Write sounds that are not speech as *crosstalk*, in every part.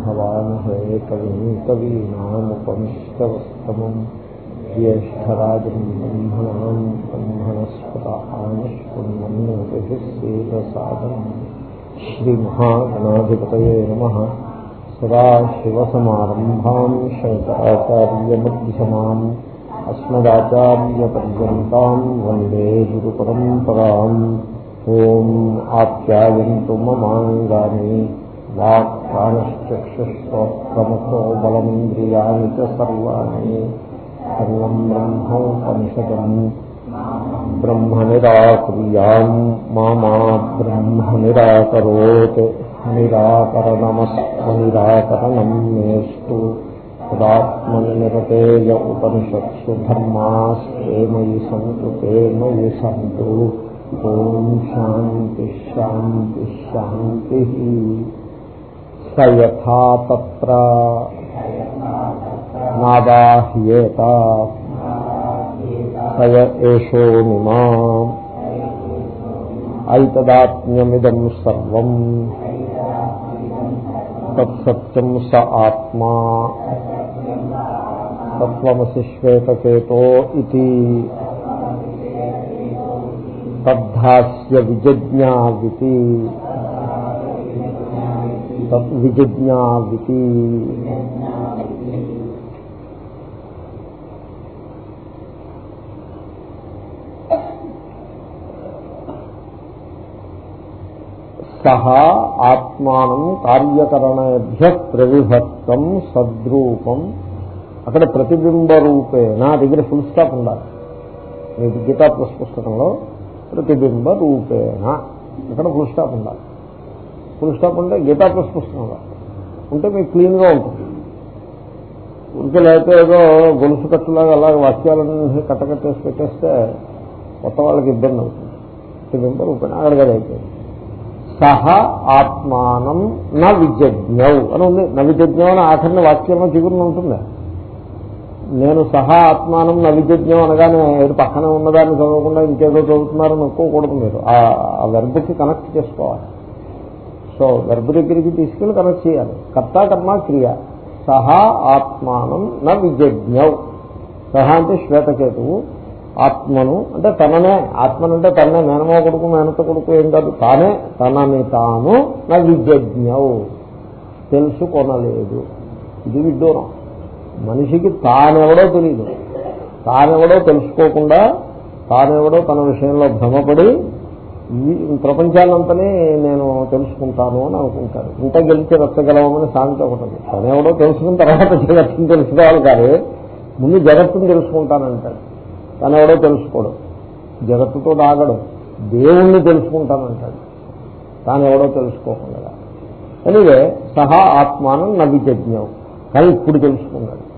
भवामहे कविम् कवीनामुपमिष्टवस्तमम् ज्येष्ठराजम् ब्रह्मणाम् ब्रह्मणस्पतानिष्पुण्वन्नोतिभिः सेदसादम् श्रीमहागणाधिपतये नमः सदाशिवसमारम्भाम् शङ्कराचार्यमध्यमाम् अस्मदाचार्यपर्यन्ताम् वन्दे गुरुपरम्पराम् ॐ आप्यायन्तु ममाङ्गानि వాక్కానశ్చక్షుష్వక్రమతో బలమింద్రియాణి సర్వాణి సర్వం బ్రహ్మోపనిషదం బ్రహ్మ నిరాకుర్యాం మామా బ్రహ్మ నిరాకరోత్ నిరాకరణమస్మనిరాకరణం మేస్తు తదాత్మని నిరతేయ ఉపనిషత్సు ధర్మాస్తే మయి సంతు తే మయి సంతు ఓం శాంతి శాంతి శాంతి సయథా తత్ర నాదాహ్యేత సయ ఏషోనిమా ఐతదాత్మ్యమిదం సర్వం. తత్సత్యం స ఆత్మా. తత్వమసి శ్వేతకేతో ఇది తద్ధాస్య విజజ్ఞావితి. విజిజ్ఞావితి సహ ఆత్మానం కార్యకరణేభ్య ప్రవిభక్తం సద్రూపం. అక్కడ ప్రతిబింబ రూపే నా దగ్గర ఫుల్ స్టాప్ ఉండాలి. మీ గీతా పుస్తకంలో ప్రతిబింబ రూపేణ ఇక్కడ ఫుల్ స్టాప్ ఉండాలి. ఫుల్ స్టాప్ ఉంటే గీతా ప్లస్ పుస్తకంగా ఉంటే మీకు క్లీన్గా ఉంటుంది. ఉంటే లేకపోతే ఏదో గొలుసు కట్టులాగా అలాగే వాక్యాలన్నీ కట్టకట్టేసి పెట్టేస్తే కొత్త వాళ్ళకి ఇబ్బంది అవుతుంది. ప్రతిబింబ రూపేణ అక్కడికి అయిపోయింది సహ ఆత్మానం నా విజజ్ఞౌ అని ఉంది. నా విజజ్ఞం అని ఆఖరిని వాక్యంలో చిగురుని ఉంటుంది. నేను సహా ఆత్మానం నవిజ్ఞం అనగానే ఏదో పక్కన ఉన్నదాన్ని చదవకుండా ఇంకేదో చదువుతున్నారని ఒప్పుకోకూడదు మీరు. ఆ వెర్బకి కనెక్ట్ చేసుకోవాలి. సో వెర్బ్ దగ్గరికి తీసుకెళ్ళి కనెక్ట్ చేయాలి. కర్త కర్మ క్రియ. సహా ఆత్మానం నా విజజ్ఞౌ. సహా అంటే శ్వేతకేతువు. ఆత్మను అంటే తననే. ఆత్మనంటే తననే. మేనమో కొడుకు మేనత కొడుకు ఏం కాదు. తానే. తనని తాను నా విజజ్ఞవు తెలుసుకొనలేదు. ఇది విడ్డూరం. మనిషికి తానెవడో తెలియదు తానెవడో తెలుసుకోకుండా తానెవడో తన విషయంలో భ్రమపడి ప్రపంచాలంతనే నేను తెలుసుకుంటాను అని అనుకుంటాడు ఇంత గెలిచి రచ్చగలవమని సామెత ఒకటి తనెవడో తెలుసుకున్న తర్వాత *laughs* జగత్తుని తెలుసుకోవాలి కానీ ముందు జగత్తుని తెలుసుకుంటానంటాడు. తనెవడో తెలుసుకోడు. జగత్తుతో ఆగడు దేవుణ్ణి తెలుసుకుంటానంటాడు. తానెవడో తెలుసుకోకుండా. ఎనివే సహా ఆత్మానం నవిజజ్ఞం. కానీ ఇప్పుడు తెలుసుకున్నాడు.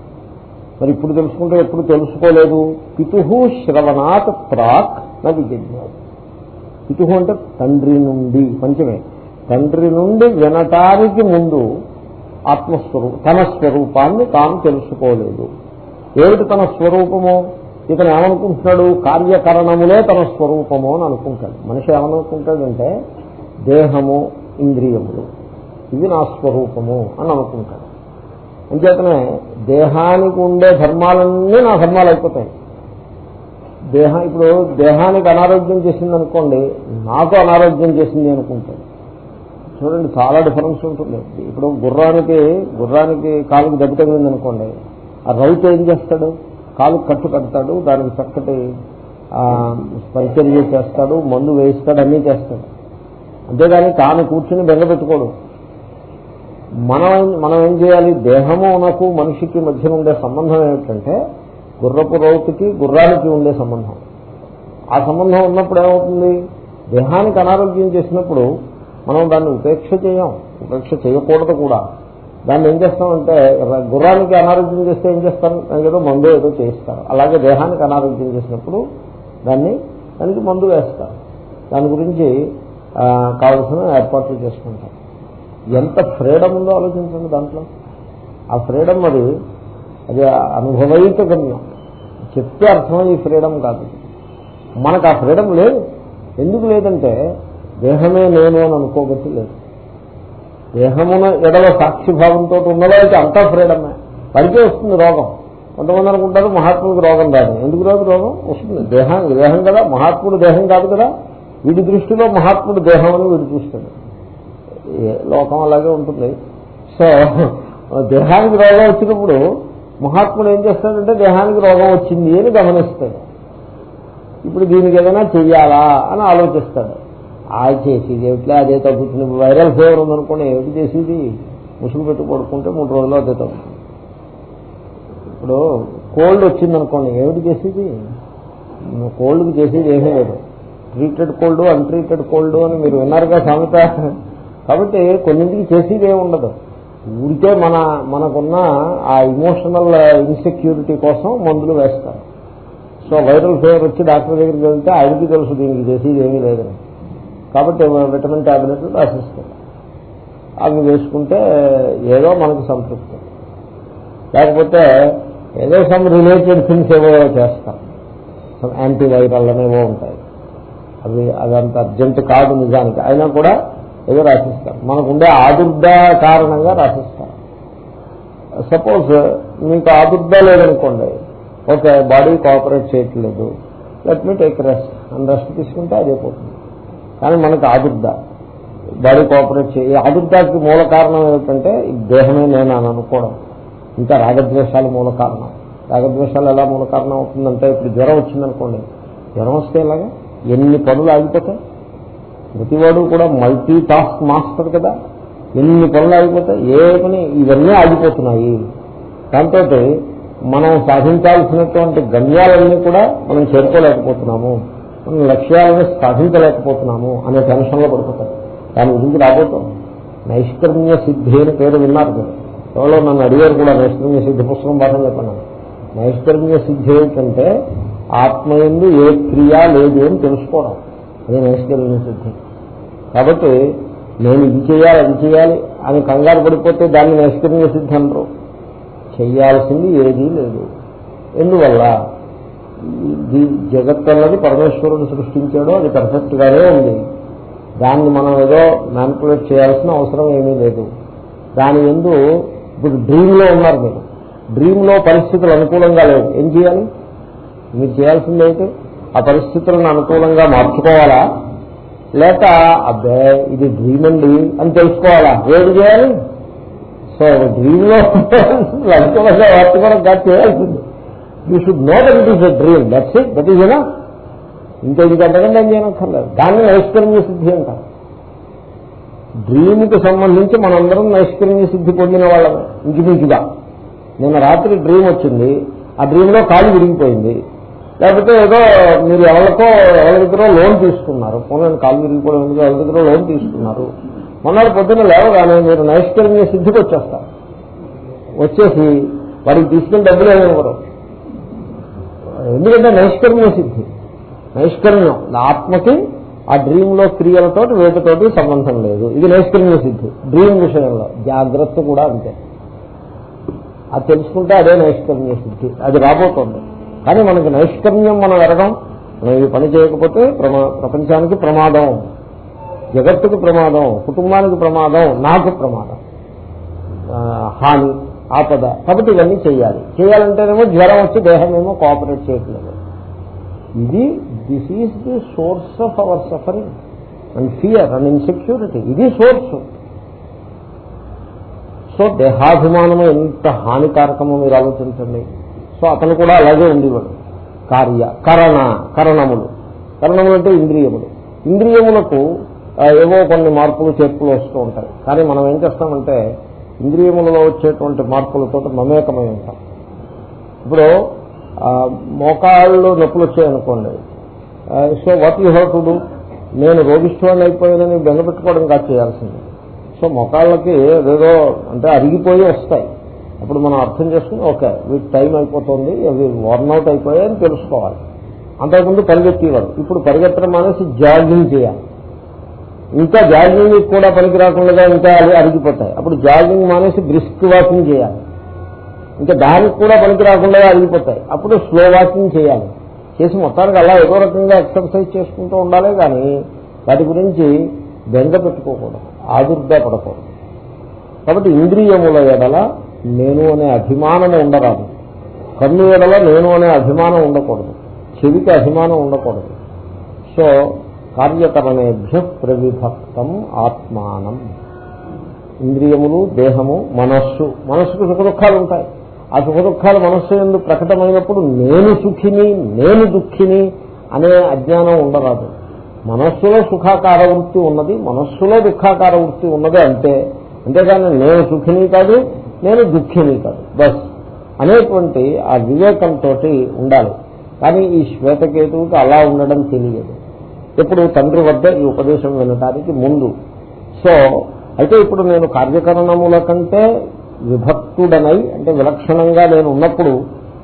మరి ఇప్పుడు తెలుసుకుంటే ఎప్పుడు తెలుసుకోలేదు? పితు శ్రవణాత్ ప్రాక్ నా విజ్ఞానం పితు అంటే తండ్రి నుండి పంచమే తండ్రి నుండి వినటానికి ముందు ఆత్మస్వరూపం తన స్వరూపాన్ని తాను తెలుసుకోలేదు. ఏమిటి తన స్వరూపము? ఇతను ఏమనుకుంటున్నాడు? కార్యకరణములే తన స్వరూపము అని అనుకుంటాడు. మనిషి ఏమనుకుంటాడంటే దేహము ఇంద్రియములు. ఇది నా స్వరూపము అని అనుకుంటాడు. అంచేతనే దేహానికి ఉండే ధర్మాలన్నీ నా ధర్మాలు అయిపోతాయి. దేహం ఇప్పుడు దేహానికి అనారోగ్యం చేసింది అనుకోండి నాకు అనారోగ్యం చేసింది అనుకుంటాడు చూడండి చాలా డిఫరెన్స్ ఉంటుంది. ఇప్పుడు గుర్రానికి గుర్రానికి కాలుకి దెబ్బ తగిలింది అనుకోండి ఆ రైతు ఏం చేస్తాడు? కాలు కట్టు కడతాడు దానికి చక్కటి పరిచర్య చేస్తాడు మందు వేయిస్తాడు అన్నీ చేస్తాడు. అంతేగాని తాను కూర్చుని బెంగ పెట్టుకోడు. మనం మనం ఏం చేయాలి? దేహము మనకు మనిషికి మధ్య ఉండే సంబంధం ఏమిటంటే గుర్రపు రౌతుకి గుర్రానికి ఉండే సంబంధం. ఆ సంబంధం ఉన్నప్పుడు ఏమవుతుంది? దేహానికి అనారోగ్యం చేసినప్పుడు మనం దాన్ని ఉపేక్ష చేయం. ఉపేక్ష చేయకూడదు కూడా. దాన్ని ఏం చేస్తామంటే గుర్రానికి అనారోగ్యం చేస్తే ఏం చేస్తాం ఏదో మందు ఏదో చేయిస్తారు. అలాగే దేహానికి అనారోగ్యం చేసినప్పుడు దాన్ని దానికి మందు వేస్తారు. దాని గురించి కావలసిన ఏర్పాట్లు చేసుకుంటారు. ఎంత ఫ్రీడమ్ ఉందో ఆలోచించండి దాంట్లో. ఆ ఫ్రీడమ్ అది అది అనుభవయుత గమ్యం చెప్తే అర్థమయ్యే ఫ్రీడమ్ కాదు. మనకు ఆ ఫ్రీడమ్ లేదు. ఎందుకు లేదంటే దేహమే నేను అని అనుకోబట్టి లేదు. దేహమున ఎడల సాక్షిభావంతో ఉన్నవాడికి అంతా ఫ్రీడమే. వాడికే వస్తుంది రోగం. కొంతమంది అనుకుంటారు మహాత్ముడికి రోగం రాదు. ఎందుకు రాదు రోగం? వస్తుంది. దేహం దేహం కదా. మహాత్ముడు దేహం కాదు కదా. వీడి దృష్టిలో మహాత్ముడు దేహం అని వీడు చూస్తాడు. లోకం అలాగే ఉంటుంది. సో దేహానికి రోగం వచ్చినప్పుడు మహాత్ముడు ఏం చేస్తాడంటే దేహానికి రోగం వచ్చింది అని గమనిస్తాడు. ఇప్పుడు దీనికి ఏదైనా చెయ్యాలా అని ఆలోచిస్తాడు. ఆ చేసేది ఏమిట్లే అదే తగ్గుతుంది. వైరల్ ఫీవర్ ఉందనుకోండి ఏమిటి చేసేది? ముసుగు పెట్టి పడుకుంటే మూడు రోజులు అదే తగ్గుతుంది. ఇప్పుడు కోల్డ్ వచ్చిందనుకోండి ఏమిటి చేసేది? కోల్డ్కి చేసేది ఏమీ లేదు. ట్రీటెడ్ కోల్డ్ అన్ట్రీటెడ్ కోల్డ్ అని మీరు విన్నారుగా సామెత. కాబట్టి కొన్నింటికి చేసేది ఏమి ఉండదు. ఉంటే మన మనకున్న ఆ ఇమోషనల్ ఇన్సెక్యూరిటీ కోసం మందులు వేస్తారు. సో వైరల్ ఫీవర్ వచ్చి డాక్టర్ దగ్గరికి వెళ్తే ఆయనకి తెలుసు దీనికి చేసేది ఏమీ లేదని. కాబట్టి విటమిన్ టాబ్లెట్లు రాసిస్తారు. అవి వేసుకుంటే ఏదో మనకు సంతృప్తి. లేకపోతే ఏదో సమ్ రిలేటెడ్ థింగ్స్ ఏవో చేస్తాం సమ్ యాంటీవైరల్ అనేవో ఉంటాయి. అవి అదంత అర్జెంట్ కాదు నిజానికి. అయినా కూడా ఏదో రాసిస్తారు. మనకుండే ఆదుర్ద కారణంగా రాసిస్తారు. సపోజ్ మీకు ఆదుర్ద లేదనుకోండి ఓకే బాడీ కోఆపరేట్ చేయట్లేదు లెట్ మీ టేక్ రెస్ట్ అని రెస్ట్ తీసుకుంటే అదే పోతుంది. కానీ మనకు ఆదుర్ద బాడీ కోఆపరేట్ చేయ ఆదుర్దాకి మూల కారణం ఏమిటంటే దేహమే నేను అని అనుకోవడం. ఇంకా రాగద్వేషాలు మూల కారణం. రాగద్వేషాలు ఎలా మూల కారణం అవుతుందంటే ఇప్పుడు జ్వరం వచ్చిందనుకోండి జ్వరం వస్తే ఎలాగా? ఎన్ని పనులు ఆగిపోతాయి? ప్రతివాడు కూడా మల్టీ టాస్క్ మాస్టర్ కదా. ఎన్ని పనులు ఆగిపోతాయి? ఏ పని? ఇవన్నీ ఆగిపోతున్నాయి. దాంతో మనం సాధించాల్సినటువంటి గమ్యాలన్నీ కూడా మనం చేరుకోలేకపోతున్నాము. మనం లక్ష్యాలను సాధించలేకపోతున్నాము అనే టెన్షన్లో పడిపోతాయి దాని గురించి రాబోతాం. నైష్కర్మ్య సిద్ధి అని పేరు విన్నారు మీరు ఎవరో నన్ను అడిగారు కూడా నైష్కర్మ్య సిద్ధి పుస్తకం పాఠం చెప్పాను? నైష్కర్మ్య సిద్ధి ఏంటంటే ఆత్మయందు ఏ క్రియ లేదు అని తెలుసుకోవడం. అదే నైష్కర్మ్య సిద్ధి. కాబట్టి నేను ఇది చేయాలి అది చేయాలి అని కంగారు పడిపోతే దాన్ని నైష్కర్మ్య సిద్ధి అనరు చెయ్యాల్సింది ఏదీ లేదు. ఎందువల్ల? ఈ జగత్ అన్నది పరమేశ్వరుడు సృష్టించాడో అది పర్ఫెక్ట్ గానే ఉంది. దాన్ని మనం ఏదో మ్యానిపులేట్ చేయాల్సిన అవసరం ఏమీ లేదు. దాని ఎందు ఇప్పుడు డ్రీమ్లో ఉన్నారు మీరు. డ్రీమ్లో పరిస్థితులు అనుకూలంగా లేవు. ఏం చేయాలి? మీరు చేయాల్సింది అయితే ఆ పరిస్థితులను అనుకూలంగా మార్చుకోవాలా? లేక అబ్బే ఇది డ్రీమ్ అండి అని తెలుసుకోవాలా? ఏం చేయాలి? సో డ్రీమ్లో *laughs* అనుకూలంగా మార్చుకోవడం కాదు చేయాల్సింది. You should know that it is a dream that's it that is ఎనా ఇంకా ఇది అంతకంటే ఏం చేయనక్కర్లేదు. దాన్ని నైష్కర్మ్య సిద్ధి అంటారు డ్రీమ్కి సంబంధించి మనందరం నైష్కర్మ్య సిద్ధి పొందిన వాళ్ళమే ఇంచుమించుగా. నిన్న రాత్రి డ్రీమ్ వచ్చింది. ఆ డ్రీమ్లో కాలు విరిగిపోయింది. లేకపోతే ఏదో మీరు ఎవరికో ఎవరి దగ్గర లోన్ తీసుకున్నారు. పోనీ కాలు విరిగిపోవడం ఎందుకు? ఎవరి దగ్గర లోన్ తీసుకున్నారు. మొన్నటి పొద్దున్న లేవగానే మీరు నైష్కర్మ్య సిద్ధికి వచ్చేస్తారు. వచ్చేసి వారికి తీసుకుని డబ్బులు ఏమనివ్వరు ఎందుకంటే నైష్కర్మ్య సిద్ధి. నైష్కర్మ్యం. ఆత్మకి ఆ డ్రీమ్లో క్రియలతో వేటతోటి సంబంధం లేదు. ఇది నైష్కర్మ్య సిద్ధి. డ్రీమ్ విషయంలో. జాగ్రత్త కూడా అంతే. అది తెలుసుకుంటే అదే నైష్కర్మ్య సిద్ధి. అది రాబోతోంది. కానీ మనకి నైష్కర్మ్యం మనం ఎరగం. మనం ఈ పని చేయకపోతే ప్రపంచానికి ప్రమాదం. జగత్తుకు ప్రమాదం. కుటుంబానికి ప్రమాదం. నాకు ప్రమాదం. హాని ఆపద. కాబట్టి ఇవన్నీ చేయాలి. చేయాలంటేనేమో జ్వరం వచ్చి దేహం ఏమో కోఆపరేట్ చేయట్లేదు. ఇది this is the source of our suffering and fear and insecurity ఇది సోర్స్ సో దేహాభిమానము ఎంత హానికారకమో మీరు ఆలోచించండి. సో అతను కూడా అలాగే ఉండేవాడు. కార్య కరణ కరణములు. కరణములు అంటే ఇంద్రియములు. ఇంద్రియములకు ఏవో కొన్ని మార్పులు చేర్పులు వస్తూ ఉంటాయి. కానీ మనం ఏం చేస్తామంటే ఇంద్రియములలో వచ్చేటువంటి మార్పులతో మమేకమై ఉంటాం. ఇప్పుడు మోకాళ్ళు నొప్పులు వచ్చాయనుకోండి so what you have to do? నేను రోగిష్ఠవాడిని అయిపోయానని బెంగపెట్టుకోవడం కాదు చేయాల్సింది. సో మొకాళ్ళకి ఏదో అంటే అరిగిపోయి వస్తాయి. అప్పుడు మనం అర్థం చేసుకుని ఓకే వీటి టైం అయిపోతుంది అవి వర్న్అవుట్ అయిపోయాయని తెలుసుకోవాలి. అంతకుముందు పరిగెత్తేవారు. ఇప్పుడు పరిగెత్తడం మానేసి జాగింగ్ చేయాలి. ఇంకా జాగింగ్ కూడా పనికి రాకుండా ఇంకా అవి అరిగిపోతాయి. అప్పుడు జాగింగ్ మానేసి బ్రిస్క్ వాకింగ్ చేయాలి. ఇంకా దానికి కూడా పనికి రాకుండా అరిగిపోతాయి. అప్పుడు స్లో వాకింగ్ చేయాలి. చేసి మొత్తానికి అలా ఏదో రకంగా ఎక్సర్సైజ్ చేసుకుంటూ ఉండాలి కానీ వాటి గురించి బెంగ పెట్టుకోకూడదు. ఆదుర్దా పడకూడదు కాబట్టి ఇంద్రియముల ఎడల నేను అనే అభిమానం ఉండరాదు. కన్ను ఎడల నేను అనే అభిమానం ఉండకూడదు. చెవికి అభిమానం ఉండకూడదు. సో కార్యకరణేభ్య ప్రవిభక్తం ఆత్మానం. ఇంద్రియములు దేహము మనస్సు. మనస్సుకు సుఖ దుఃఖాలు ఉంటాయి. ఆ సుఖ దుఃఖాలు మనస్సు ఎందు ప్రకటమైనప్పుడు నేను సుఖిని నేను దుఃఖిని అనే అజ్ఞానం ఉండరాదు. మనస్సులో సుఖాకార వృత్తి ఉన్నది మనస్సులో దుఃఖాకార వృత్తి ఉన్నది అంటే అంతేగాని నేను సుఖిని కాదు నేను దుఃఖిని కాదు. బస్. అనేటువంటి ఆ వివేకంతో ఉండాలి. కానీ ఈ శ్వేతకేతువుకి అలా ఉండడం తెలియదు. ఇప్పుడు తండ్రి వద్ద ఈ ఉపదేశం వినడానికి ముందు. సో అయితే ఇప్పుడు నేను కార్యకరణముల కంటే విభక్తుడనై అంటే విలక్షణంగా నేను ఉన్నప్పుడు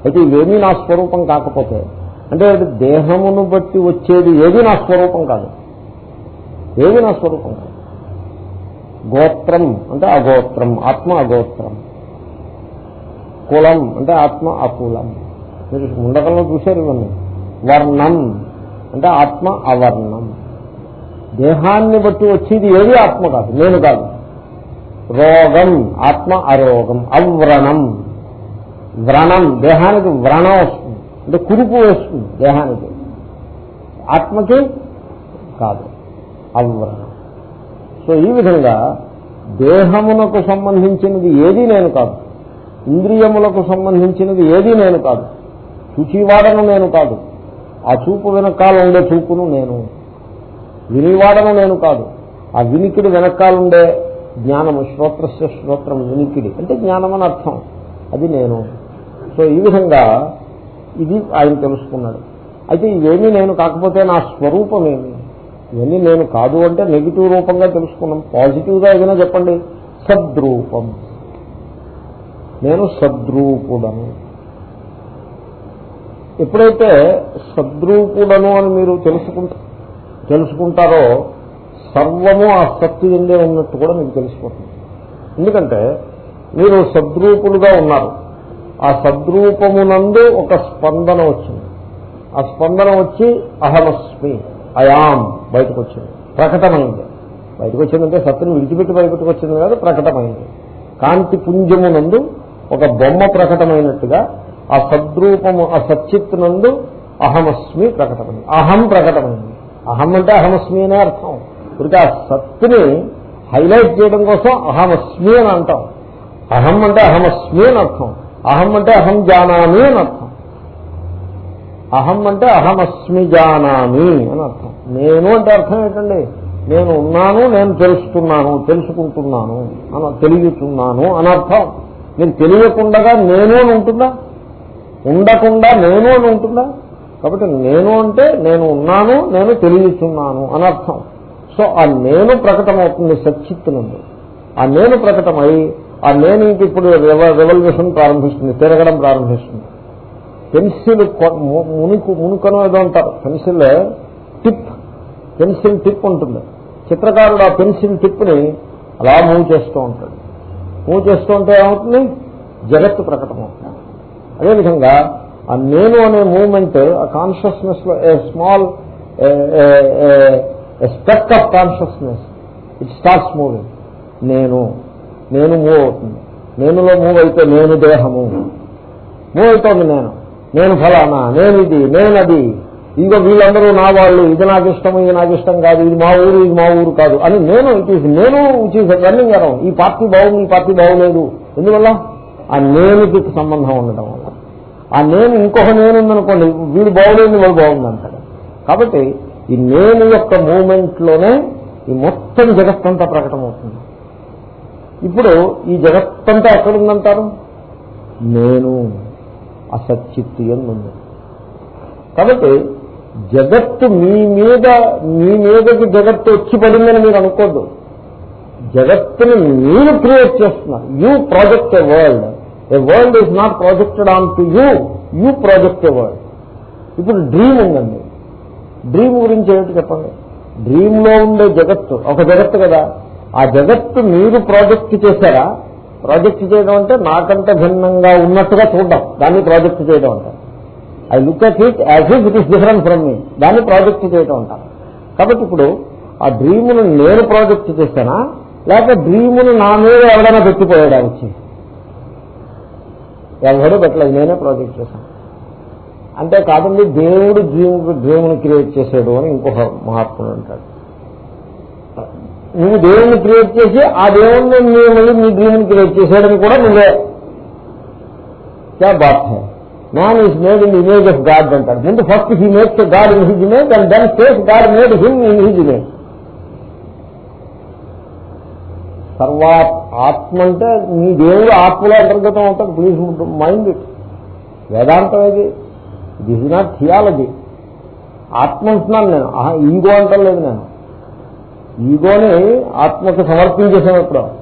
అయితే ఇవేమీ నా స్వరూపం కాకపోతే అంటే దేహమును బట్టి వచ్చేది ఏది నా స్వరూపం కాదు. ఏది నా స్వరూపం కాదు. గోత్రం అంటే అగోత్రం ఆత్మ అగోత్రం. కులం అంటే ఆత్మ అకులం. మీరు ముండకంలో చూశారు ఇవన్నీ. వర్ణం అంటే ఆత్మ అవర్ణం. దేహాన్ని బట్టి వచ్చేది ఏది ఆత్మ కాదు నేను కాదు. రోగం ఆత్మ అరోగం అవ్రణం. వ్రణం దేహానికి వ్రణం వస్తుంది. అంటే కురుపు వస్తుంది దేహానికి. ఆత్మకి కాదు అవ్రణం. సో ఈ విధంగా దేహమునకు సంబంధించినది ఏదీ నేను కాదు. ఇంద్రియములకు సంబంధించినది ఏదీ నేను కాదు. చూచివాడను నేను కాదు. ఆ చూపు వెనకాల ఉండే చూపును నేను. వినివాడను నేను కాదు. ఆ వినికిడి వెనకాలండే జ్ఞానము శ్రోత్రస్య శ్రోత్రం వినికిడి. అంటే జ్ఞానం అని అర్థం. అది నేను. సో ఈ విధంగా ఇది ఆయన తెలుసుకున్నాడు. అయితే ఇవేమీ నేను కాకపోతే నా స్వరూపం ఏమి ఇవన్నీ నేను కాదు అంటే నెగిటివ్ రూపంగా తెలుసుకున్నాం పాజిటివ్గా ఏదైనా చెప్పండి. సద్రూపం. నేను సద్రూపుడను. ఎప్పుడైతే సద్రూపుడను అని మీరు తెలుసుకుంటా తెలుసుకుంటారో సర్వము ఆ సత్తు ఎందే ఉన్నట్టు కూడా మీకు తెలిసిపోతుంది. ఎందుకంటే మీరు సద్రూపులుగా ఉన్నారు. ఆ సద్రూపమునందు ఒక స్పందన వచ్చింది. ఆ స్పందన వచ్చి అహమస్మి. అయాం బయటకు వచ్చింది ప్రకటమైంది. బయటకు వచ్చిందంటే సత్తుని విడిచిపెట్టి బయటకు వచ్చింది కాదు ప్రకటమైంది. కాంతి పుంజమునందు ఒక బొమ్మ ప్రకటమైనట్టుగా ఆ సద్రూపము ఆ సచ్చిత్ నందు అహమస్మి ప్రకటమైంది. అహం ప్రకటమైంది. అహం అంటే అహమస్మి అనే అర్థం. ఇప్పుడు ఆ సత్తుని హైలైట్ చేయడం కోసం అహమస్మి అని అంటాం. అహం అంటే అహమస్మి అని అర్థం. అహం అంటే అహం జానామి అని అర్థం. అహం అంటే అహమస్మి జానామి అని అర్థం. నేను అంటే అర్థం ఏంటండి? నేను ఉన్నాను నేను తెలుస్తున్నాను తెలుసుకుంటున్నాను అని తెలియచున్నాను అని అర్థం. నేను తెలియకుండా నేను అని ఉంటుందా? ఉండకుండా నేను అని ఉంటుందా? కాబట్టి నేను అంటే నేను ఉన్నాను నేను తెలియచున్నాను అని అర్థం. సో ఆ నేను ప్రకటమవుతుంది సచ్చిత్తునందు. ఆ నేను ప్రకటమై ఆ నేను ఇంక ఇప్పుడు రెవల్యూషన్ ప్రారంభిస్తుంది తిరగడం ప్రారంభిస్తుంది. పెన్సిల్ మునుకు మునుకను ఏదో అంటారు. Pencil tip. పెన్సిల్ టిప్ ఉంటుంది. చిత్రకారుడు ఆ పెన్సిల్ టిప్ని అలా మూవ్ చేస్తూ ఉంటాడు. మూవ్ చేస్తూ ఉంటే ఏమవుతుంది? జగత్తు ప్రకటమవుతుంది. అదేవిధంగా ఆ నేను అనే మూమెంట్ ఆ కాన్షియస్నెస్లో a small speck of consciousness it starts moving నేను. నేను మూవ్ అవుతుంది. నేనులో మూవ్ అయితే నేను దేహము. మూవ్ అవుతోంది నేను. నేను ఫలానా నేను ఇది నేనది ఇదిగో వీళ్ళందరూ నా వాళ్ళు ఇది నాకు ఇష్టం ఇది నాకు ఇష్టం కాదు ఇది మా ఊరు ఇది మా ఊరు కాదు అని నేను ఇట్ ఈస్ నేను ఇట్ ఈస్ రన్నింగ్ అరౌండ్ ఈ పార్టీ బాగుంది ఈ పార్టీ బాగులేదు. ఎందువల్ల? ఆ నేనుకి సంబంధం ఉండటం వల్ల. ఆ నేను ఇంకొక నేను ఉందనుకోండి వీడు బాగులేదు వాడు బాగుంది అంటాడు కాబట్టి ఈ నేను యొక్క మూమెంట్లోనే ఈ మొత్తం జగత్తంతా ప్రకటమవుతుంది. ఇప్పుడు ఈ జగత్తంతా ఎక్కడుందంటారు? నేను. అసచ్చిత్ ఉంది కాబట్టి జగత్తు మీ మీద మీ మీదకి జగత్తు వచ్చి పడిందని మీరు అనుకోద్దు. జగత్తుని మీరు క్రియేట్ చేస్తున్నారు. You project a world a world is not projected on to you you project a world ఇప్పుడు డ్రీమ్ ఉందండి. డ్రీమ్ గురించి ఏమిటి చెప్పండి? డ్రీమ్లో ఉండే జగత్తు ఒక జగత్తు కదా. ఆ జగత్తు మీరు ప్రాజెక్ట్ చేశారా? ప్రాజెక్ట్ చేయడం అంటే నాకంటే భిన్నంగా ఉన్నట్టుగా చూడడం. దాన్ని ప్రాజెక్ట్ చేయడం అంటారు. I look at it as if it is different from me. దాన్ని ప్రాజెక్ట్ చేయడం అంటారు. కాబట్టి ఇప్పుడు ఆ డ్రీమును నేను ప్రాజెక్ట్ చేశానా లేక డ్రీమును నా మీద ఎవరైనా పెట్టిపోయాడా వచ్చి? ఎవడో పెట్టలేదు నేనే ప్రాజెక్ట్ చేశాను. అంటే కాదండి దేవుడు డ్రీమ్ డ్రీమ్ని క్రియేట్ చేసాడు అని ఇంకొక మహాత్ముడు అంటాడు. నువ్వు దేవుణ్ణి క్రియేట్ చేసి ఆ దేవుణ్ణి నువ్వు మళ్ళీ నీ డ్రీమ్ని క్రియేట్ చేసాడని కూడా నువ్వే. క్యా బాత్ high? Man is made in image of God అంటారు. ముందు first he makes God in his image and then safe God made him in his image సర్వా ఆత్మ అంటే నీ దేవుడు ఆత్మలో అంతర్గతం అవుతాడు. ప్లీజ్ మైండ్ ఇట్ వేదాంతం ఇది. దిస్ ఈజ్ నాట్ థియాలజీ ఆత్మ అంటున్నాను నేను. ఈగో అంటలేదు నేను. ఈగోని ఆత్మకు సమర్పించేసాను ఇప్పుడు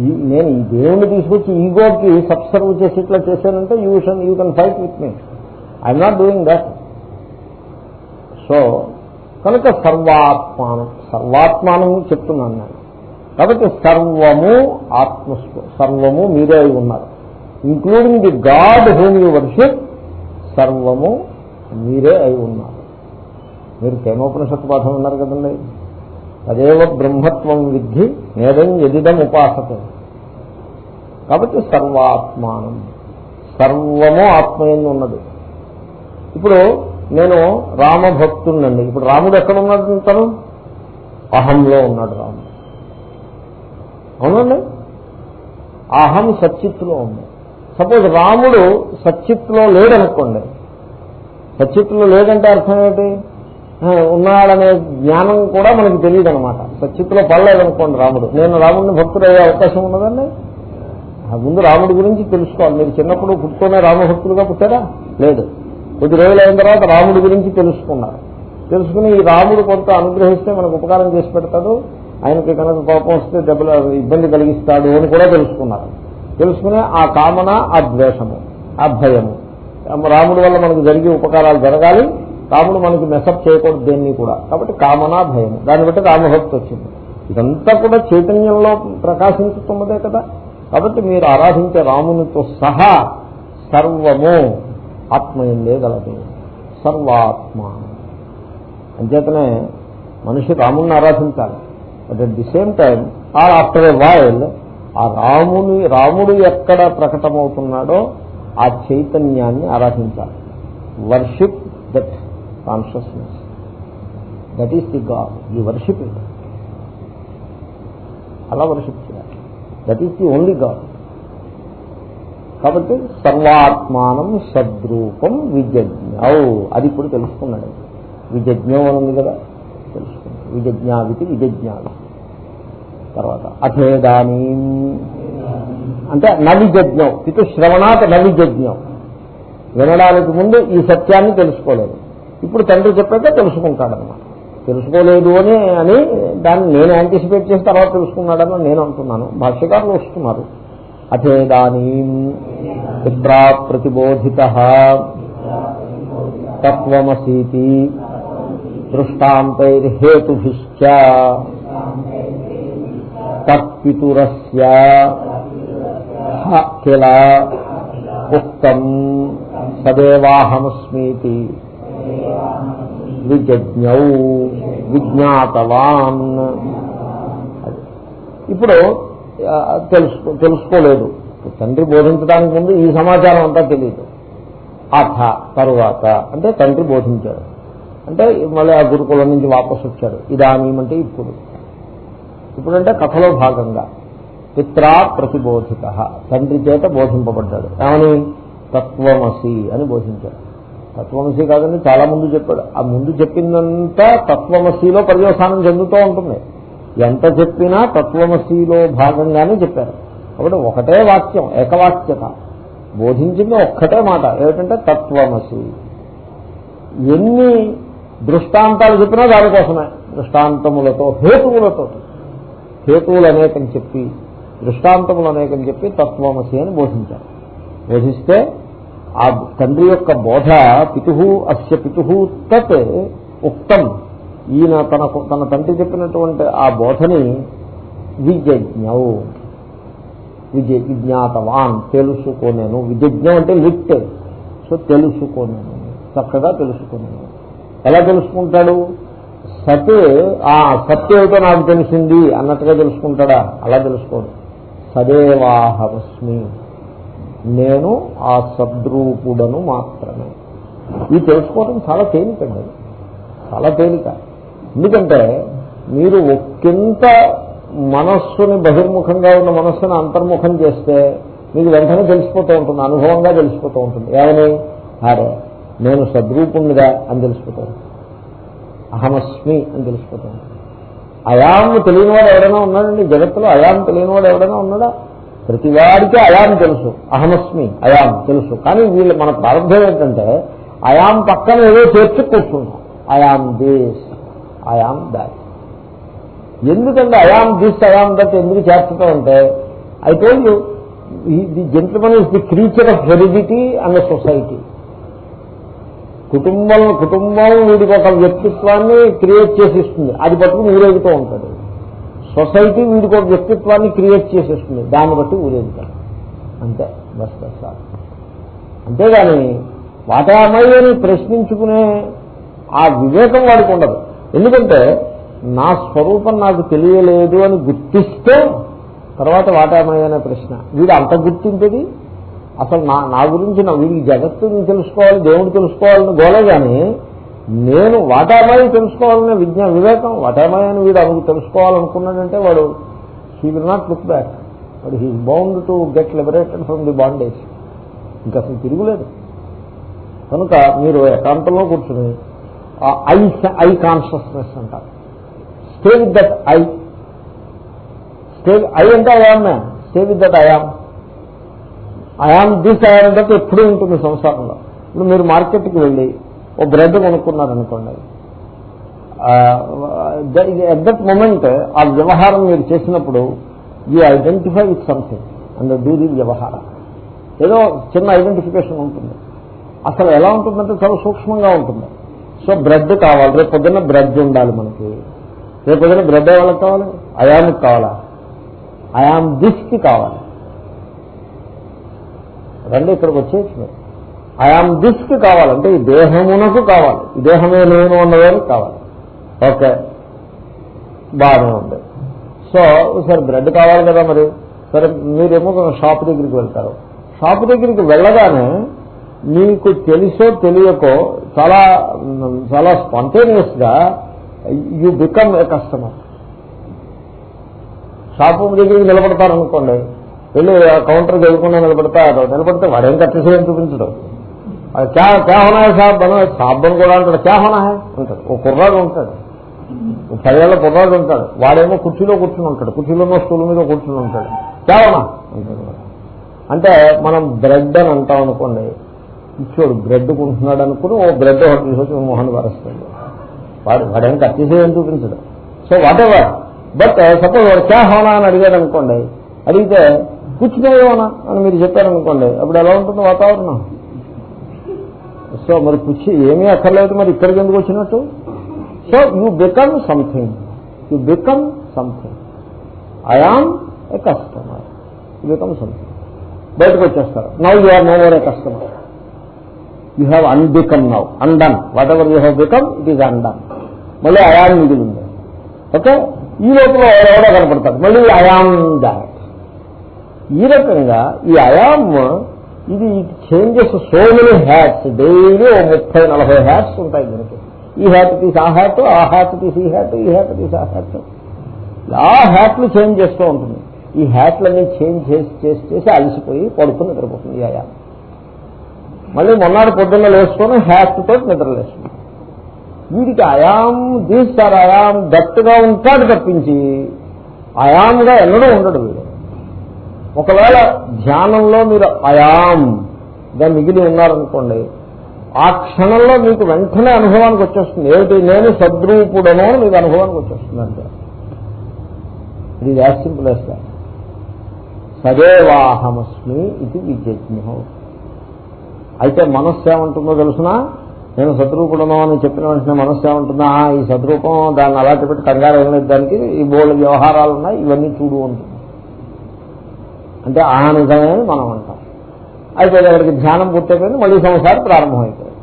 ఈ- నేను ఈ దేవుణ్ణి తీసుకొచ్చి ఈగోకి సబ్సర్వ్ చేసి ఇట్లా చేశానంటే you shun you can fight with me. I'm not doing that. So కనుక సర్వాత్మానం సర్వాత్మానం చెప్తున్నాను నేను. కాబట్టి సర్వము ఆత్మస్వ సర్వము మీరే అయి ఉన్నారు. Including the God whom you worship సర్వము మీరే అయి ఉన్నారు. మీరు ప్రేమోపనిషత్ పాఠం ఉన్నారు కదండి? అదేవ బ్రహ్మత్వం విద్ధి నేదం ఎదిదం ఉపాసతే. కాబట్టి సర్వాత్మానం. సర్వము ఆత్మయందు ఉన్నది. ఇప్పుడు నేను రామభక్తుడినండి ఇప్పుడు రాముడు ఎక్కడ ఉన్నాడు తను అహంలో ఉన్నాడు రాముడు. అవునండి? అహం సచ్చిత్తులో ఉంది. సపోజ్ రాముడు సచ్చిత్తులో లేడనుకోండి. సచ్చిత్తులో లేదంటే అర్థం ఏంటి ఉన్నాడనే జ్ఞానం కూడా మనకి తెలియదు అనమాట సచిత్తులో పడలేదనుకోండి రాముడు. నేను రాముడిని భక్తుడు అయ్యే అవకాశం ఉన్నదండి? ఆ ముందు రాముడి గురించి తెలుసుకోవాలి. మీరు చిన్నప్పుడు పుట్టుకునే రామభక్తులుగా పుట్టారా? లేదు. కొద్ది రోజులు అయిన తర్వాత రాముడి గురించి తెలుసుకున్నారు. తెలుసుకుని ఈ రాముడు కొంత అనుగ్రహిస్తే మనకు ఉపకారం చేసి పెడతాడు. ఆయనకి కనుక కోపం వస్తే దెబ్బలు ఇబ్బంది కలిగిస్తాడు అని కూడా తెలుసుకున్నారు. తెలుసుకుని ఆ కామన ఆ ద్వేషము ఆ భయము. రాముడి వల్ల మనకు జరిగే ఉపకారాలు జరగాలి. రాముడు మనకి మెసప్ చేయకూడదు దేన్ని కూడా. కాబట్టి కామనా భయము. దాన్ని బట్టి రామభక్తి వచ్చింది. ఇదంతా కూడా చైతన్యంలో ప్రకాశించుతున్నదే కదా. కాబట్టి మీరు ఆరాధించే రామునితో సహా సర్వము ఆత్మయందే గలదు. సర్వాత్మ. అంచేతనే మనిషి రాముణ్ణి ఆరాధించాలి. But at the same time or after a while ఆ రాముని రాముడు ఎక్కడ ప్రకటమవుతున్నాడో ఆ చైతన్యాన్ని ఆరాధించాలి. Worship that consciousness that is the God you worship it అలా వర్షిప్ చేయాలి that is the only God కాబట్టి సర్వాత్మానం సద్రూపం విజజ్ఞౌ. అది ఇప్పుడు తెలుసుకున్నాడు. విజజ్ఞం అని ఉంది కదా? తెలుసుకున్నాడు. విజజ్ఞావితి విజజ్ఞావి తర్వాత అథేదాని అంటే నవిజజ్ఞం. ఇటు శ్రవణాత్ నవిజజ్ఞం. వినడానికి ముందు ఈ సత్యాన్ని తెలుసుకోలేదు. ఇప్పుడు తండ్రి చెప్పాక తెలుసుకుంటాడనమాట తెలుసుకోలేదు అని అని దాన్ని నేను యాంటిసిపేట్ చేసి తర్వాత తెలుసుకున్నాడని నేను అంటున్నాను. భాష్యకారులు వస్తున్నారు. అథేదానీ పిత్రా ప్రతిబోధిత తత్వమసీతి దృష్టాంతైర్హేతుభిశ్చ తత్పితురస్య హ కిల ఉక్తం సదేవాహమస్మీతి విజజ్ఞౌ విజ్ఞాతవాన్. ఇప్పుడు తెలుసుకో తెలుసుకోలేదు. తండ్రి బోధించడానికి ముందు ఈ సమాచారం అంతా తెలియదు. అథ తరువాత. అంటే తండ్రి బోధించాడు. అంటే మళ్ళీ ఆ గురుకులం నుంచి వాపసు వచ్చాడు. ఇదానీమంటే ఇప్పుడు. ఇప్పుడంటే కథలో భాగంగా. పిత్రా ప్రతిబోధిత. తండ్రి చేత బోధింపబడ్డాడు. ఏమని? తత్వమసి అని బోధించాడు. తత్వమసి కాదని చాలా ముందు చెప్పాడు. ఆ ముందు చెప్పిందంతా తత్వమసిలో పర్యవసానం చెందుతూ ఉంటుంది. ఎంత చెప్పినా తత్వమసిలో భాగంగానే చెప్పారు. కాబట్టి ఒకటే వాక్యం ఏకవాక్యత. బోధించింది ఒక్కటే మాట. ఏమిటంటే తత్వమసి. ఎన్ని దృష్టాంతాలు చెప్పినా దానికోసమే దృష్టాంతములతో హేతువులతో. హేతువులు అనేకం చెప్పి దృష్టాంతములు అనేకం చెప్పి తత్వమసి అని బోధించారు. బోధిస్తే ఆ తండ్రి యొక్క బోధ పితు అస్య పితు తత్ ఉక్తం. ఈయన తన తన తండ్రి చెప్పినటువంటి ఆ బోధని విజజ్ఞౌ. విజ విజ్ఞాతవాన్ తెలుసుకోనేను. విజజ్ఞం అంటే లిట్ సో తెలుసుకోనేను. చక్కగా తెలుసుకోనేను. ఎలా తెలుసుకుంటాడు? సత్ ఆ సత్ ఏమిటో నాకు తెలిసింది అన్నట్టుగా తెలుసుకుంటాడా? అలా తెలుసుకోడు. సదేవాహమస్మి నేను ఆ సద్రూపుడను మాత్రమే. ఇది తెలుసుకోవడం చాలా తేలికండి చాలా తేలిక. ఎందుకంటే మీరు ఒక్కింత మనస్సుని బహిర్ముఖంగా ఉన్న మనస్సును అంతర్ముఖం చేస్తే మీకు వెంటనే తెలిసిపోతూ ఉంటుంది అనుభవంగా తెలిసిపోతూ ఉంటుంది. ఏమని? అరే నేను సద్రూపుణ్ణిగా అని తెలిసిపోతూ ఉంటుంది. అహమస్మి అని తెలిసిపోతూ ఉంటుంది. అయాం తెలియనివాడు ఎవడైనా ఉన్నాడండి? జగత్తులో అయాం తెలియనివాడు ఎవడైనా ఉన్నాడా? ప్రతి ప్రతివాడికి అయాం తెలుసు. అహమస్మి అయాం తెలుసు. కానీ వీళ్ళు మన ప్రారంభం ఏంటంటే అయాం పక్కన ఏదో చేర్చి కూర్చుంటాం అయాం దిస్ అయాం దాట్. ఎందుకంటే అయాం దిస్ అయాం దట్ ఎందుకు చేర్చడం అంటే I told you the gentleman is the creature of heredity and society కుటుంబం కుటుంబం వీడికి ఒక వ్యక్తిత్వాన్ని క్రియేట్ చేసి ఇస్తుంది. అది పట్టుకుని ఊరేగుతూ ఉంటాడు. సొసైటీ వీడికి ఒక వ్యక్తిత్వాన్ని క్రియేట్ చేసేస్తుంది దాన్ని బట్టి ఊరేగుతాడు అంతే. బస్ బస్ అంతేగాని వాటామయ్య అని ప్రశ్నించుకునే ఆ వివేకం వాడికి ఉండదు. ఎందుకంటే నా స్వరూపం నాకు తెలియలేదు అని గుర్తిస్తే తర్వాత వాటామయ్య అనే ప్రశ్న. వీడు అంత గుర్తించేది? అసలు నా నా గురించి నా వీడికి జగత్తుని తెలుసుకోవాలి దేవుడు తెలుసుకోవాలని గోలే కానీ నేను వాటామాయి తెలుసుకోవాలనే విజ్ఞా వివేకం వాటామాయి అని వీడు అడుగు తెలుసుకోవాలనుకున్నాడంటే వాడు he will not look back వాడు he bound to get liberated from the bondage ఇంకా అసలు తిరుగులేదు. కనుక మీరు ఏకాంతంలో కూర్చుని ఐ ఐ కాన్షియస్నెస్ అంటారు. Stay with that I stay I అంటే I'm stay with that I'm I'm this I'm that ఎప్పుడూ ఉంటుంది సంసారంలో. ఇప్పుడు మీరు మార్కెట్కి వెళ్ళి ఓ బ్రెడ్ కొనుక్కున్నారనుకోండి. ఎట్ దట్ మూమెంట్ ఆ వ్యవహారం మీరు చేసినప్పుడు you identify with something and do the వ్యవహారం. ఏదో చిన్న ఐడెంటిఫికేషన్ ఉంటుంది. అసలు ఎలా ఉంటుందంటే చాలా సూక్ష్మంగా ఉంటుంది. సో బ్రెడ్ కావాలి. రేపు పొద్దున్న బ్రెడ్ ఉండాలి మనకి. రేపు పొద్దున్న బ్రెడ్ ఎవరికి కావాలి? అయామ్కి కావాలా? అయామ్ దిస్కి కావాలి. రండి ఇక్కడికి వచ్చేసి ఐఆమ్ దిస్కి కావాలంటే ఈ దేహమునకు కావాలి. ఈ దేహమే నేను ఉన్నదానికి కావాలి. ఓకే. బాగానే ఉంది. సో సరే బ్రెడ్ కావాలి కదా మరి? సరే మీరేమో షాప్ దగ్గరికి వెళ్తారు. షాప్ దగ్గరికి వెళ్ళగానే మీకు తెలుసో తెలియకో చాలా చాలా స్పాంటేనియస్గా you become a customer. Shop దగ్గరికి నిలబడతారనుకోండి. వెళ్ళి కౌంటర్ ఎదుర్కొన్నా నిలబడతా నిలబడితే వాడేం కట్టేసేయం చూపించడం. క్యా క్యా హోనా హై సాబ్? అని సాబ్ అని కూడా అంటాడు. క్యా హోనా హే? అంటాడు. ఓ కుర్రాడు ఉంటాడు. ఓ పదేళ్ళ కుర్రాడు ఉంటాడు. వాడేమో కుర్చీలో కూర్చుని ఉంటాడు. కుర్చీలోనో స్టూల్ మీద కూర్చుని ఉంటాడు. క్యా హోనా? అంటాడు అంటే మనం బ్రెడ్ అని అంటాం అనుకోండి. ఇచ్చోడు బ్రెడ్ కుంటున్నాడు అనుకుని ఓ బ్రెడ్ ఒకటి తీసుకొచ్చి మోహన్ వరస్తాడు వాడు వాడేం కట్టేసేయం చూపించడు. So whatever but uh, suppose వాడు క్యా హోనా అని అడిగాడు అనుకోండి. అడిగితే కూర్చునేయోనా అని మీరు చెప్పారనుకోండి. అప్పుడు ఎలా ఉంటుంది వాతావరణం? సో మరి కుర్చీ ఏమీ అక్కర్లేదు మరి ఇక్కడికి ఎందుకు వచ్చినట్టు? So you become something you become something I am a customer you become something బయటకు వచ్చేస్తారు. Now you are never more a customer you have unbecome now undone whatever you have become it is undone మళ్ళీ ion మిగిలింది. Okay ఈ లోపల ఎవరో కనపడతారు. మళ్ళీ I'm that ఈ రకంగా ఈ అయామ్ ఇది changes so many hats. Daily ఓ ముప్పై నలభై హ్యాట్స్ ఉంటాయి మనకి ఈ హ్యాట్ తీసి ఆ హ్యాట్ ఆ హ్యాట్ తీసి ఈ హ్యాట్ ఈ హ్యాట్ తీసి ఆ హ్యాట్. ఆ హ్యాట్లు చేంజ్ చేస్తూ ఉంటుంది. ఈ హ్యాట్లన్నీ చేంజ్ చేసి చేసి చేసి అలసిపోయి పడుకుని నిద్రపోతుంది ఈ అయామ్ మళ్ళీ మొన్నటి పొద్దున్న లేసుకొని హ్యాట్ తోటి నిద్రలేస్తుంది వీడికి అయాం దీస్ సార్ అయాం దట్టుగా ఉంటాడు తప్పించి అయాంగా ఎన్నడూ ఉండడు వీడు. ఒకవేళ ధ్యానంలో మీరు అయాం గా మిగిలి ఉన్నారనుకోండి ఆ క్షణంలో మీకు వెంటనే అనుభవానికి వచ్చేస్తుంది. ఏమిటి? నేను సద్రూపుడను అని మీకు అనుభవానికి వచ్చేస్తుంది అంటే ఇది యాజ్ సింపుల్ యాజ్ దాట్ సదేవాహమస్మి ఇది విజ్ఞ అయితే మనస్సు ఏమంటుందో తెలుసునా? నేను సద్రూపుడను అని చెప్పిన వెంటనే మనస్సు ఏమంటుందా? "ఆ, ఈ సద్రూపం దాన్ని అలాంటి పెట్టి కంగారు దానికి ఈ బోల్డ్ వ్యవహారాలు ఉన్నాయి ఇవన్నీ చూడు అంటుంది. అంటే ఆ నిజమే మనం అంటాం. అయితే అక్కడికి ధ్యానం పూర్తయిపోయింది మళ్ళీ సంసారం ప్రారంభమైపోయింది.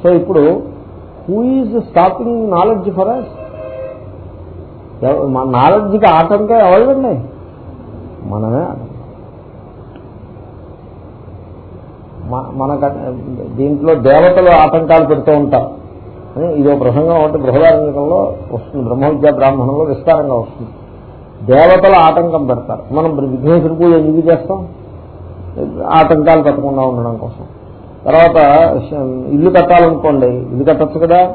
సో ఇప్పుడు who is stopping knowledge for us మన నాలెడ్జ్కి ఆటంకం ఎవరిదండి? మనమే మనక దీంట్లో దేవతలు ఆటంకాలు పెడుతూ ఉంటారు. ఇదో ప్రసంగం ఒకటి బృహదారంగంలో వస్తుంది. బ్రహ్మ విద్యా బ్రాహ్మణంలో విస్తారంగా వస్తుంది. దేవతల ఆటంకం పెడతారు. మనం విఘ్నేశ్వరి పూజ ఎందుకు చేస్తాం? ఆటంకాలు పెట్టకుండా ఉండడం కోసం. తర్వాత ఇల్లు కట్టాలనుకోండి. ఇల్లు కట్టచ్చు కదా.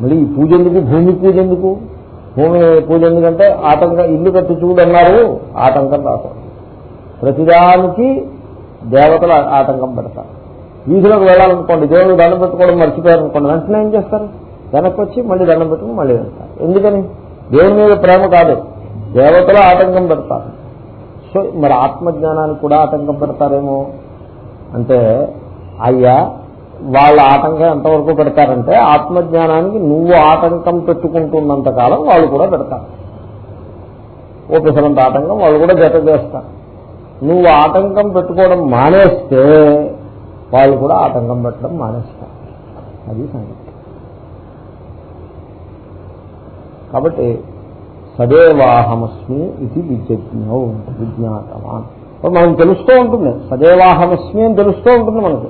మళ్ళీ ఈ పూజ ఎందుకు? భూమి పూజ ఎందుకు? భూమి పూజ ఎందుకంటే ఆటంకం ఇల్లు కట్టి చూడన్నారు ఆటంకం రాకూడదు ప్రతిదానికి దేవతలు ఆటంకం పెడతారు. వీధిలోకి వెళ్ళాలనుకోండి. దేవుడు దండం పెట్టుకోవడం మర్చిపోయారనుకోండి. వెంటనే ఏం చేస్తారు? వెనక్కి వచ్చి మళ్ళీ దండం పెట్టుకుని మళ్ళీ వెళ్తారు. ఎందుకని? దేవుని మీద ప్రేమ కాదు. దేవతలు ఆటంకం పెడతారు. సో మరి ఆత్మజ్ఞానానికి కూడా ఆటంకం పెడతారేమో? అంటే అయ్యా వాళ్ళ ఆటంకం ఎంతవరకు పెడతారంటే ఆత్మజ్ఞానానికి నువ్వు ఆటంకం పెట్టుకుంటున్నంత కాలం వాళ్ళు కూడా పెడతారు. ఓపెసరంత ఆటంకం వాళ్ళు కూడా జత చేస్తారు. నువ్వు ఆటంకం పెట్టుకోవడం మానేస్తే వాళ్ళు కూడా ఆటంకం పెట్టడం మానేస్తారు. అది సంగతి. కాబట్టి సదేవాహమస్మి ఇది విజ్ఞ విజ్ఞాతవాన్. మనం తెలుస్తూ ఉంటుంది సదేవాహమస్మి అని తెలుస్తూ ఉంటుంది మనకి.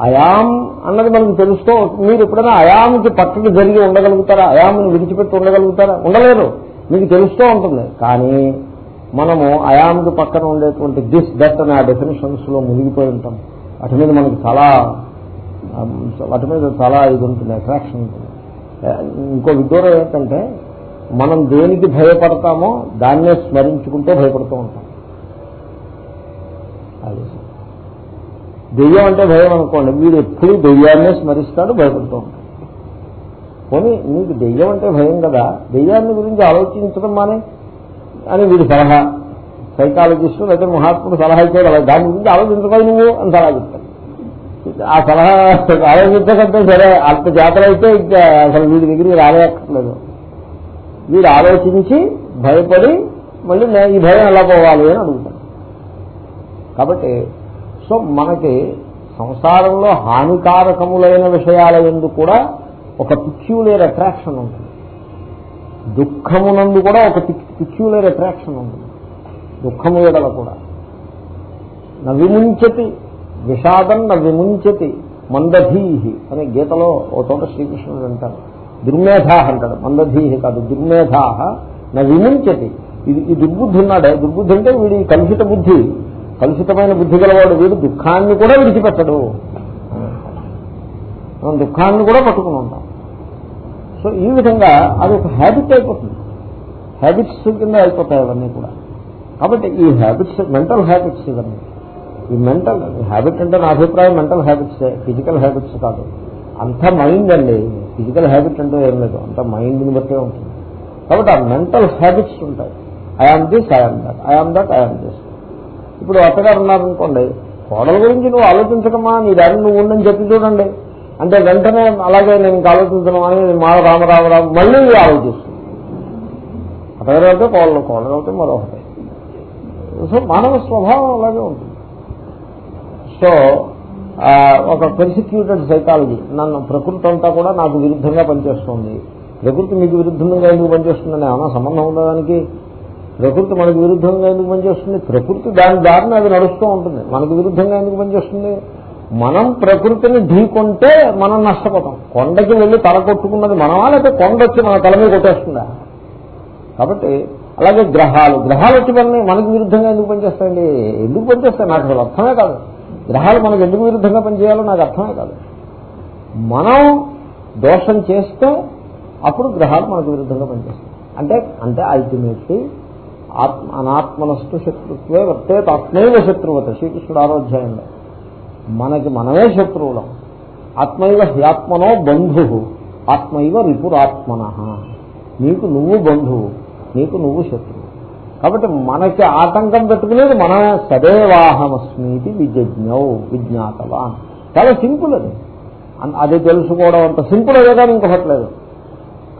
అయాం అన్నది మనకు తెలుస్తూ మీరు ఎప్పుడైనా అయాంకి పక్కకి జరిగి ఉండగలుగుతారా? అయాంని విడిచిపెట్టి ఉండగలుగుతారా? ఉండలేరు. మీకు తెలుస్తూ ఉంటుంది. కానీ మనము అయాంకి పక్కన ఉండేటువంటి దిస్ దట్ అనే ఆ డెఫినేషన్స్లో మునిగిపోయి ఉంటాం. వాటి మీద మనకి చాలా వాటి మీద చాలా ఇది ఉంటుంది అట్రాక్షన్ ఉంటుంది. ఇంకో విదూరం ఏంటంటే మనం దేనికి భయపడతామో దాన్నే స్మరించుకుంటూ భయపడుతూ ఉంటాం. అది. దెయ్యం అంటే భయం అనుకోండి. వీడు ఎప్పుడు దెయ్యాన్నే స్మరిస్తాడు భయపడుతూ ఉంటాడు. పోనీ నీకు దెయ్యం అంటే భయం కదా దెయ్యాన్ని గురించి ఆలోచించడం మానే? అని వీడి సలహా. సైకాలజిస్టు లేదా మహాత్ముడు సలహా ఇచ్చాడు అలా. దాని గురించి ఆలోచించకపోయి నువ్వు అని సలహా చెప్తాడు ఆ సలహా ఆలోచించకంటే సరే అంత అయితే ఇంకా అసలు వీడి దగ్గరికి రాలేక్కర్లేదు వీడు ఆలోచించి భయపడి మళ్ళీ ఈ భయం ఎలా పోవాలి అని అడుగుతాడు. కాబట్టి సో మనకి సంసారంలో హానికారకములైన విషయాల ఎందు కూడా ఒక పిక్యూలేర్ అట్రాక్షన్ ఉంటుంది. దుఃఖమునందు కూడా ఒక పిక్యూలేర్ అట్రాక్షన్ ఉంటుంది. దుఃఖము ఎడల కూడా. నవిముంచతి విషాదం నవిముంచతి మందధీహి అనే గీతలో ఓ చోట శ్రీకృష్ణుడు అంటారు దుర్మేధా అంటాడు మందధీహి కాదు దుర్మేధా నా విముంచతి. ఇది ఈ దుర్బుద్ధి ఉన్నాడే దుర్బుద్ధి అంటే వీడి కలుషిత బుద్ధి. కలుషితమైన బుద్ధి గలవాడు వీడు దుఃఖాన్ని కూడా విడిచిపెట్టడు. మనం దుఃఖాన్ని కూడా పట్టుకుని ఉంటాం. సో ఈ విధంగా అది ఒక హ్యాబిట్ అయిపోతుంది. హ్యాబిట్స్ కింద అయిపోతాయి అవన్నీ కూడా. కాబట్టి ఈ హ్యాబిట్స్ మెంటల్ హ్యాబిట్స్ ఇవన్నీ. ఈ మెంటల్ హ్యాబిట్ అంటే నా అభిప్రాయం మెంటల్ హ్యాబిట్స్ ఫిజికల్ హ్యాబిట్స్ కాదు. అంత మైండ్ అండి. ఫిజికల్ హ్యాబిట్ అంటే ఏం లేదు అంత మైండ్ని బట్టే ఉంటుంది. కాబట్టి ఆ మెంటల్ హ్యాబిట్స్ ఉంటాయి. I'm this I'm that I'm that I'm this. ఇప్పుడు అత్తగారు ఉన్నారనుకోండి కోడల గురించి నువ్వు ఆలోచించకమా నీ దాన్ని నువ్వు ఉండని చెప్పి చూడండి. అంటే వెంటనే అలాగే నేను ఇంకా ఆలోచించడం అని మా రామరామరావు మళ్ళీ ఆలోచిస్తుంది. అత్తగారు అయితే కోడలు కోడలు అయితే మరొకటి. సో మానవ స్వభావం అలాగే ఉంటుంది. సో ఒక పెర్సిక్యూటెడ్ సైకాలజీ నన్ను ప్రకృతి అంతా కూడా నాకు విరుద్ధంగా పనిచేస్తుంది. ప్రకృతి మీకు విరుద్ధంగా ఎందుకు పనిచేస్తుందని ఏమన్నా సంబంధం ఉండడానికి ప్రకృతి మనకు విరుద్ధంగా ఎందుకు పనిచేస్తుంది? ప్రకృతి దాని దారిని అది నడుస్తూ ఉంటుంది. మనకు విరుద్ధంగా ఎందుకు పనిచేస్తుంది? మనం ప్రకృతిని ఢీకొంటే మనం నష్టపోతాం. కొండకి వెళ్ళి తల కొట్టుకున్నది మనమా? లేకపోతే కొండ వచ్చి మన తల మీద కొట్టేస్తుందా? కాబట్టి అలాగే గ్రహాలు. గ్రహాలు వచ్చి మనకి మనకు విరుద్ధంగా ఎందుకు పనిచేస్తాయండి? ఎందుకు పనిచేస్తాయి? నాకు అసలు అర్థమే కాదు. గ్రహాలు మనకు ఎందుకు విరుద్ధంగా పనిచేయాలో నాకు అర్థమే కాదు. మనం దోషం చేస్తే అప్పుడు గ్రహాలు మనకు విరుద్ధంగా పనిచేస్తాయి. అంటే అంటే అల్టిమేట్లీ ఆత్మ అనాత్మనస్తు శత్రుత్వే వర్తే ఆత్మైవ శత్రువత శ్రీకృష్ణుడు ఆరోధ్యాయంలో. మనకి మనమే శత్రువులం. ఆత్మైవ హ్యాత్మనో బంధు ఆత్మైవ రిపురాత్మన. నీకు నువ్వు బంధువు నీకు నువ్వు శత్రువు. కాబట్టి మనకి ఆటంకం పెట్టుకునేది మన సదేవాహమస్మీతి విజ్ఞౌ విజ్ఞాతవాన్. చాలా సింపుల్ అది. అది తెలుసుకోవడం అంత సింపుల్ అదే కానీ ఇంకొకట్లేదు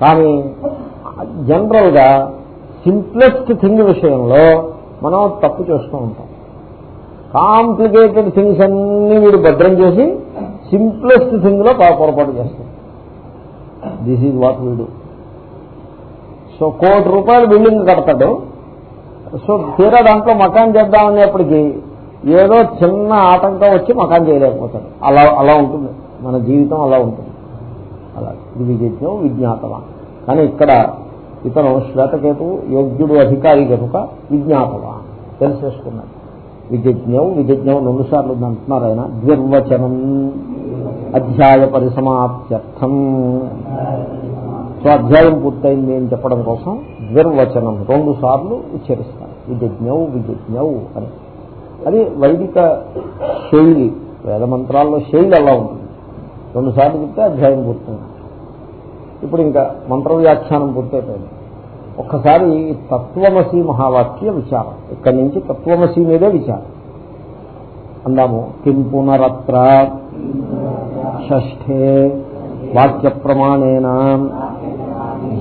కానీ జనరల్గా సింప్లెస్ట్ థింగ్ విషయంలో మనం తప్పు చేస్తూ ఉంటాం. కాంప్లికేటెడ్ థింగ్స్ అన్ని వీడు భద్రం చేసి సింప్లెస్ట్ థింగ్లో పొరపాటు చేస్తాం దిస్ ఈజ్ వాట్ వీడు. సో కోటి రూపాయలు బిల్డింగ్ కడతాడు. సో తీరా దాంట్లో మకాన్ చేద్దామనేప్పటికీ ఏదో చిన్న ఆటంకం వచ్చి మకాన్ చేయలేకపోతాడు. అలా అలా ఉంటుంది. మన జీవితం అలా ఉంటుంది. అలా. ఇది విజిజ్ఞం విజ్ఞాతమా. కానీ ఇక్కడ ఇతను శ్వేతకేతువు యోగ్యుడు అధికారి కనుక విజ్ఞాతమా. తెలిసేసుకున్నాడు విజిజ్ఞం విజిజ్ఞం రెండు సార్లు ఉంది అంటున్నారు ఆయన. ద్విర్వచనం. అధ్యాయ పరిసమాప్త్యర్థం. సో అధ్యాయం పూర్తయింది అని చెప్పడం కోసం ద్విర్వచనం రెండు సార్లు ఉచ్చరిస్తారు. విజిజ్ఞౌ విజిజ్ఞౌ అని. అది వైదిక శైలి వేద మంత్రాల్లో శైలి అలా ఉంటుంది. రెండు సార్లు చెప్తే అధ్యాయం పూర్తయింది. ఇప్పుడు ఇంకా మంత్ర వ్యాఖ్యానం పూర్తయిపోయింది. ఒక్కసారి తత్వమసి మహావాక్య విచారం. ఇక్కడి నుంచి తత్వమసి మీదే విచారం. అందాము కిం పునరత్ర షష్ఠే వాక్య ప్రమాణేనా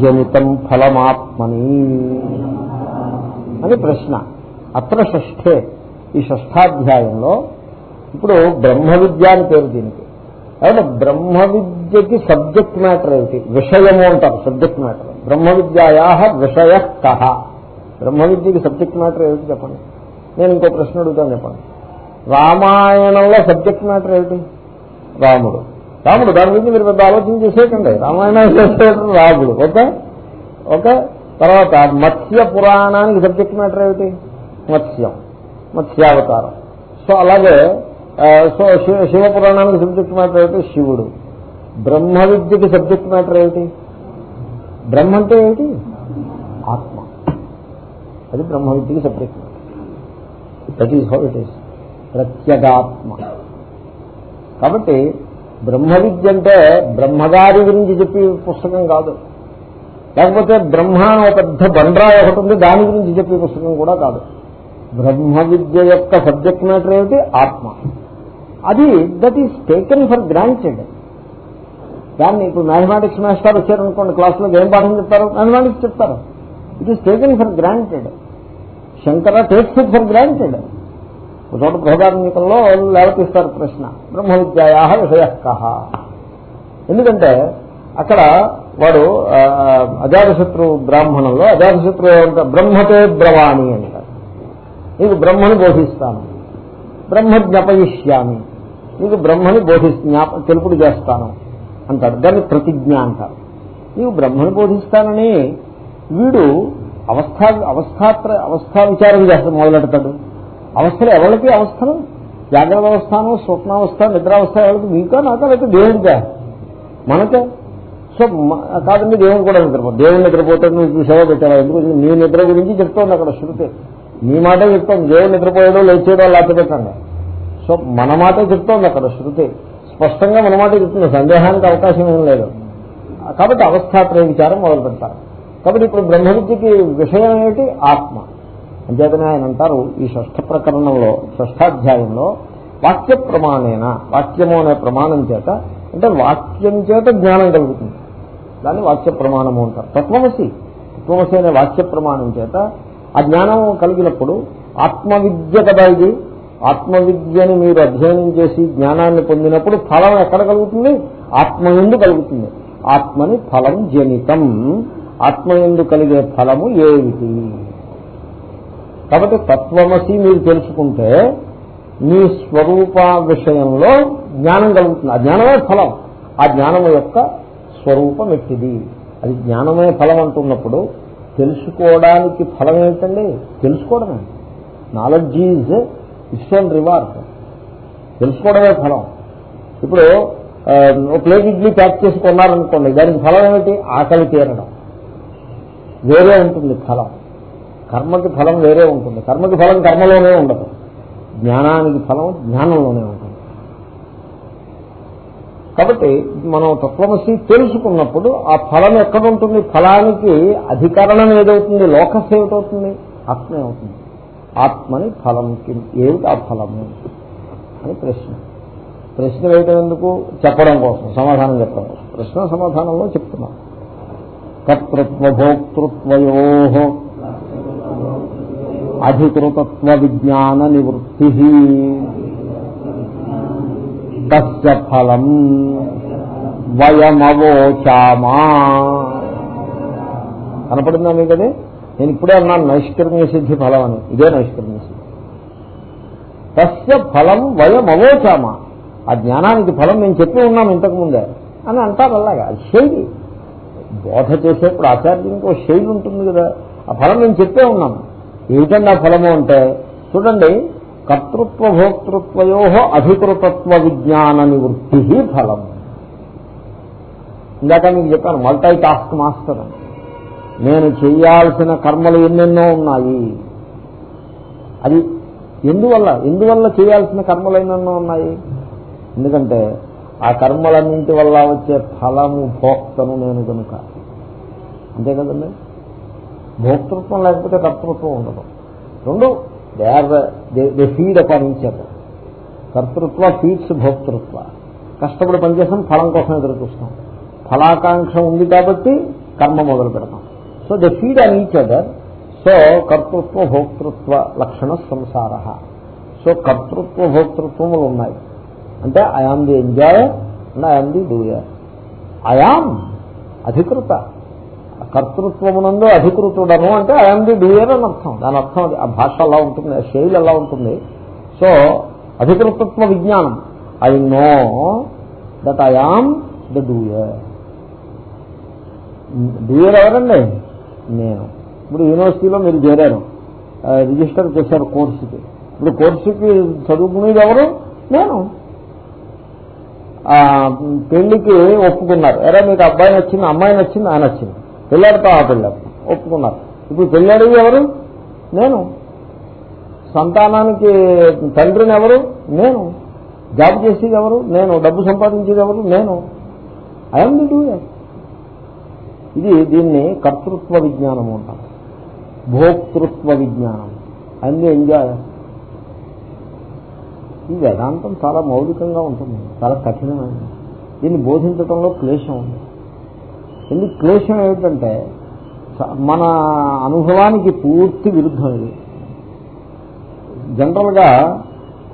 జనితం ఫలమాత్మని అని ప్రశ్న. అత్ర షష్ఠే ఈ షష్ఠాధ్యాయంలో. ఇప్పుడు బ్రహ్మ విద్య అని పేరు దీనికి. కాబట్టి బ్రహ్మ విద్యకి సబ్జెక్ట్ మ్యాటర్ ఏమిటి? విషయము అంటారు సబ్జెక్ట్ మ్యాటర్. బ్రహ్మ విద్యాయా విషయ కహ బ్రహ్మ విద్యకి సబ్జెక్ట్ మ్యాటర్ ఏమిటి చెప్పండి? నేను ఇంకో ప్రశ్న అడుగుతాను చెప్పండి. రామాయణంలో సబ్జెక్ట్ మ్యాటర్ ఏమిటి? రాముడు. రాముడు దాని గురించి మీరు పెద్ద ఆలోచన చేసేయకండి. రామాయణం రాముడు. ఓకే? ఓకే? తర్వాత మత్స్య పురాణానికి సబ్జెక్ట్ మ్యాటర్ ఏమిటి? మత్స్యం. మత్స్యావతారం. సో అలాగే సో శివ శివ పురాణానికి సబ్జెక్ట్ మ్యాటర్ ఏమిటి? శివుడు. బ్రహ్మ విద్యకి సబ్జెక్ట్ మ్యాటర్ ఏమిటి? బ్రహ్మ అంటే ఏమిటి? ఆత్మ. అది బ్రహ్మ విద్యకి subject matter that is how it is ప్రత్యేగాత్మ. కాబట్టి బ్రహ్మ విద్య అంటే బ్రహ్మగారి గురించి చెప్పి పుస్తకం కాదు. లేకపోతే బ్రహ్మ అని ఒక పెద్ద బండ్రాయి ఒకటి ఉంది దాని గురించి చెప్పే పుస్తకం కూడా కాదు. బ్రహ్మ విద్య యొక్క సబ్జెక్ట్ మ్యాటర్ ఏమిటి? ఆత్మ. అది that is taken for granted దాన్ని ఇప్పుడు మ్యాథమెటిక్స్ మాస్టర్ వచ్చారనుకోండి క్లాస్లో ఏం పాఠం చెప్తారు? మ్యాథమెటిక్స్ చెప్తారు. It is taken for granted Shankara takes it for granted ఒక చోట బృహదార్మికంలో లేవతీస్తారు ప్రశ్న. బ్రహ్మ విద్యాయా విషయ. కహ ఎందుకంటే అక్కడ వాడు అజాతశత్రు బ్రాహ్మణంలో అజాతశత్రు ఏమంటారు? బ్రహ్మతే బ్రవాణి అంటారు. నీకు బ్రహ్మని బోధిస్తాను. బ్రహ్మ జ్ఞాపయిష్యామి. నీకు బ్రహ్మని బోధి జ్ఞాప తెలుపుడు చేస్తాను అంటాడు. దాన్ని ప్రతిజ్ఞ అంటారు. నీవు బ్రహ్మని బోధిస్తానని వీడు అవస్థా అవస్థాత్ర అవస్థా విచారం చేస్తాడు మొదలెడతాడు. అవస్థలు ఎవరికి అవస్థలు? జాగ్రత్త అవస్థను స్వప్నావస్థ నిద్రావస్థ ఎవరికి? మీకా నాకా లేకపోతే దేవుడికా మనకే? సో కాదండి దేవుడు కూడా నిద్రపో దేవుడు నిద్రపోతే నువ్వు చూసావో పెట్టావా? ఎందుకు నీ నిద్ర గురించి చెప్తోంది అక్కడ శృతి. నీ మాటే చెప్తాం దేవుడు నిద్రపోయాడో లేచేయడో లేకపోతే పెట్టండి. సో మన మాటే చెప్తోంది అక్కడ శృతి. స్పష్టంగా మన మాటే చెప్తుంది. సందేహానికి అవకాశం ఏం లేదు. కాబట్టి అవస్థాత్రయ విచారం మొదలు పెడతారు కాబట్టి ఇప్పుడు బ్రహ్మవిద్యకి విషయం ఏమిటి? ఆత్మ. అంచేతనే ఆయన అంటారు ఈ షష్ఠ ప్రకరణంలో షష్ఠాధ్యాయంలో వాక్య ప్రమాణేన వాక్యము అనే ప్రమాణం చేత అంటే వాక్యం చేత జ్ఞానం కలుగుతుంది. దాన్ని వాక్య ప్రమాణము అంటారు. తత్వమసి. తత్వమసి అనే వాక్య ప్రమాణం చేత ఆ జ్ఞానం కలిగినప్పుడు ఆత్మవిద్య కదా ఇది. ఆత్మవిద్యని మీరు అధ్యయనం చేసి జ్ఞానాన్ని పొందినప్పుడు ఫలం ఎక్కడ కలుగుతుంది? ఆత్మ ఎందు కలుగుతుంది. ఆత్మని ఫలం జనితం. ఆత్మ ఎందు కలిగే ఫలము ఏమిటి? కాబట్టి తత్వమసి మీరు తెలుసుకుంటే మీ స్వరూప విషయంలో జ్ఞానం కలుగుతుంది. ఆ జ్ఞానమే ఫలం. ఆ జ్ఞానం యొక్క స్వరూపం ఎట్టిది అది జ్ఞానమే ఫలం అంటున్నప్పుడు తెలుసుకోవడానికి ఫలం ఏమిటండి? తెలుసుకోవడమే. Knowledge is its own reward తెలుసుకోవడమే ఫలం. ఇప్పుడు ఒక ప్లేట్ ఇడ్లీ ప్యాక్ చేసుకున్నారనుకోండి దానికి ఫలం ఏమిటి? ఆకలి తీరడం. వేరే ఉంటుంది ఫలం. కర్మకి ఫలం వేరే ఉంటుంది. కర్మకి ఫలం కర్మలోనే ఉండదు. జ్ఞానానికి ఫలం జ్ఞానంలోనే ఉంటుంది. కాబట్టి మనం తత్వమసి తెలుసుకున్నప్పుడు ఆ ఫలం ఎక్కడ ఉంటుంది ఫలానికి అధికరణం ఏదవుతుంది? లోకస్ ఏమిటవుతుంది? ఆత్మే అవుతుంది. ఆత్మని ఫలంకి ఏమిటి ఆ ఫలము? అని ప్రశ్న. ప్రశ్న వేయటం ఎందుకు? చెప్పడం కోసం సమాధానం చెప్పడం కోసం. ప్రశ్న సమాధానంలో చెప్తున్నాం. కర్తృత్వ భోక్తృత్వయో అధికృతత్వ విజ్ఞాన నివృత్తి తస్య ఫలం వయమవోచామా కనపడిందా మీకు కదా నేను ఇప్పుడే అన్నాను నైష్కర్మ్య సిద్ధి ఫలం అని ఇదే నైష్కర్మ్య సిద్ధి. తస్య ఫలం వయం అవోచామా ఆ జ్ఞానానికి ఫలం నేను చెప్పి ఉన్నాం ఇంతకు ముందే అని అంటారు అలాగా. అది శైలి. బోధ చేసేప్పుడు ఆచార్యునికి ఒక శైలి ఉంటుంది కదా. ఆ ఫలం నేను చెప్పే ఉన్నాను ఏమిటండి ఆ ఫలము అంటే చూడండి కర్తృత్వ భోక్తృత్వయో అధికృతత్వ విజ్ఞాన నివృత్తి ఫలం. ఇందాక మీకు చెప్పాను మల్టీ టాస్క్ మాస్టర్ అని. నేను చేయాల్సిన కర్మలు ఎన్నెన్నో ఉన్నాయి. అది ఎందువల్ల? ఎందువల్ల చేయాల్సిన కర్మలు ఎన్నెన్నో ఉన్నాయి? ఎందుకంటే ఆ కర్మలన్నింటి వల్ల వచ్చే ఫలము భోక్తను నేను కనుక అంతే కదండి? భోక్తృత్వం లేకపోతే కర్తృత్వం ఉండదు. రెండు they are they feed upon కర్తృత్వ ఫీడ్స్ భోక్తృత్వ. కష్టపడి పనిచేస్తాం ఫలం కోసం ఎదురు చూస్తాం. ఫలాకాంక్ష ఉంది కాబట్టి కర్మ మొదలు పెడతాం. So the feed on each other so కర్తృత్వ భోక్తృత్వ లక్షణ సంసార. సో కర్తృత్వ భోక్తృత్వములు ఉన్నాయి. అంటే I am the enjoyer and I am the doer I am అధికృత. కర్తృత్వమునందు అధికృతుడను అంటే ఐఎమ్ ది డూయర్ అని అర్థం. దాని అర్థం అది. ఆ భాష అలా ఉంటుంది ఆ శైలి అలా ఉంటుంది. సో అధికృతత్వ విజ్ఞానం. I know that I'm the doer doer ఎవరండి? నేను. ఇప్పుడు యూనివర్సిటీలో మీరు చేరారు. రిజిస్టర్ చేశారు కోర్సుకి. ఇప్పుడు కోర్సుకి చదువుకునేది ఎవరు? నేను. పెళ్ళికి ఒప్పుకున్నారు. ఎరా మీకు అబ్బాయి నచ్చింది అమ్మాయి నచ్చింది ఆయన నచ్చింది. పెళ్ళాడితో ఆ పెళ్ళాడు. ఒప్పుకున్నారు. ఇప్పుడు పెళ్ళాడిది ఎవరు? నేను. సంతానానికి తండ్రిని ఎవరు? నేను. జాబ్ చేసేది ఎవరు? నేను. డబ్బు సంపాదించేది ఎవరు? నేను. ఐఎమ్ ది డూయర్ ఇది దీన్ని కర్తృత్వ విజ్ఞానము అంటారు. భోక్తృత్వ విజ్ఞానం. అన్ని ఎంజాయ్ ఈ వేదాంతం చాలా మౌలికంగా ఉంటుంది. చాలా కఠినమైనది. దీన్ని బోధించడంలో క్లేశం ఉంది. ఎందుకు క్లేశం ఏమిటంటే మన అనుభవానికి పూర్తి విరుద్ధం ఇది. జనరల్గా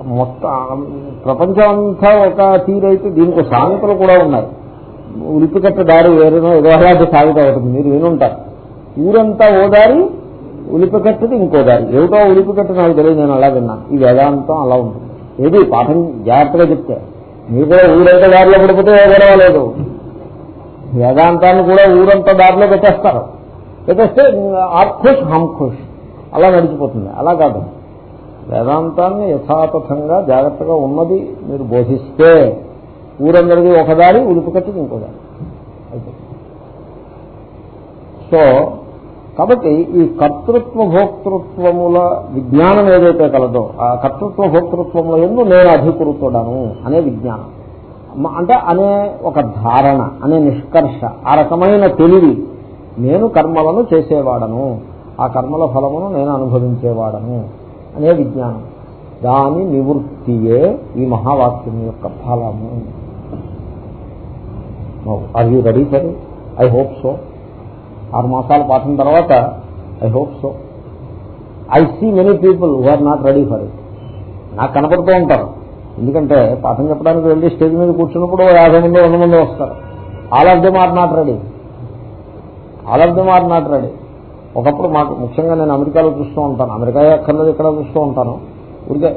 మొత్తం ప్రపంచం అంతా ఒక తీరైతే దీనికి సామెతలు కూడా ఉన్నాయి ఉలిపికట్ట దారి వేరేనో ఏదో అలాంటి సాగుతూ ఉంటుంది. మీరు వినుంటారు. ఊరంతా ఓ దారి ఉలిపికట్టది ఇంకో దారి. ఏమిటో ఉలిపికట్ట నాకు తెలియదు నేను అలా విన్నాను. ఈ వేదాంతం అలా ఉంటుంది. ఏది? పాఠం జాగ్రత్తగా చెప్తే. మీరు కూడా ఊరైతే దారిలో పడిపోతే ఎగరవలేదు వేదాంతాన్ని కూడా ఊరంతా దారిలో పెట్టేస్తారు. పెట్టేస్తే ఆప్ ఖుష్ హమ్ ఖుష్. అలా నడిచిపోతుంది. అలా కాదు. వేదాంతాన్ని యథాతథంగా జాగ్రత్తగా ఉన్నది మీరు బోధిస్తే ఊరందరికీ ఒకదారి దారి ఉలిపికట్టుది ఇంకో దారి. సో కాబట్టి ఈ కర్తృత్వ భోక్తృత్వముల విజ్ఞానం ఏదైతే కలదో ఆ కర్తృత్వ భోక్తృత్వముల ఎందు నేను అధికృతుడను అనే విజ్ఞానం. అంటే అనే ఒక ధారణ అనే నిష్కర్ష ఆ రకమైన తెలివి. నేను కర్మలను చేసేవాడను. ఆ కర్మల ఫలమును నేను అనుభవించేవాడను. అనే విజ్ఞానం. దాని నివృత్తియే ఈ మహావాక్యం యొక్క ఫలము. Are you ready for I hope so. ఆరు మాసాల పాఠం తర్వాత I hope so. I see many people who are not ready for it. నాకు కనపడుతూ ఉంటారు. ఎందుకంటే పాఠం చెప్పడానికి వెళ్ళి స్టేజ్ మీద కూర్చున్నప్పుడు యాభై మంది వంద మంది వస్తారు. All of them are not ready. All of them are not ready. ఒకప్పుడు మాకు ముఖ్యంగా నేను అమెరికాలో చూస్తూ ఉంటాను. అమెరికా అక్కర్లేదు ఇక్కడ చూస్తూ ఉంటాను. ఊరికే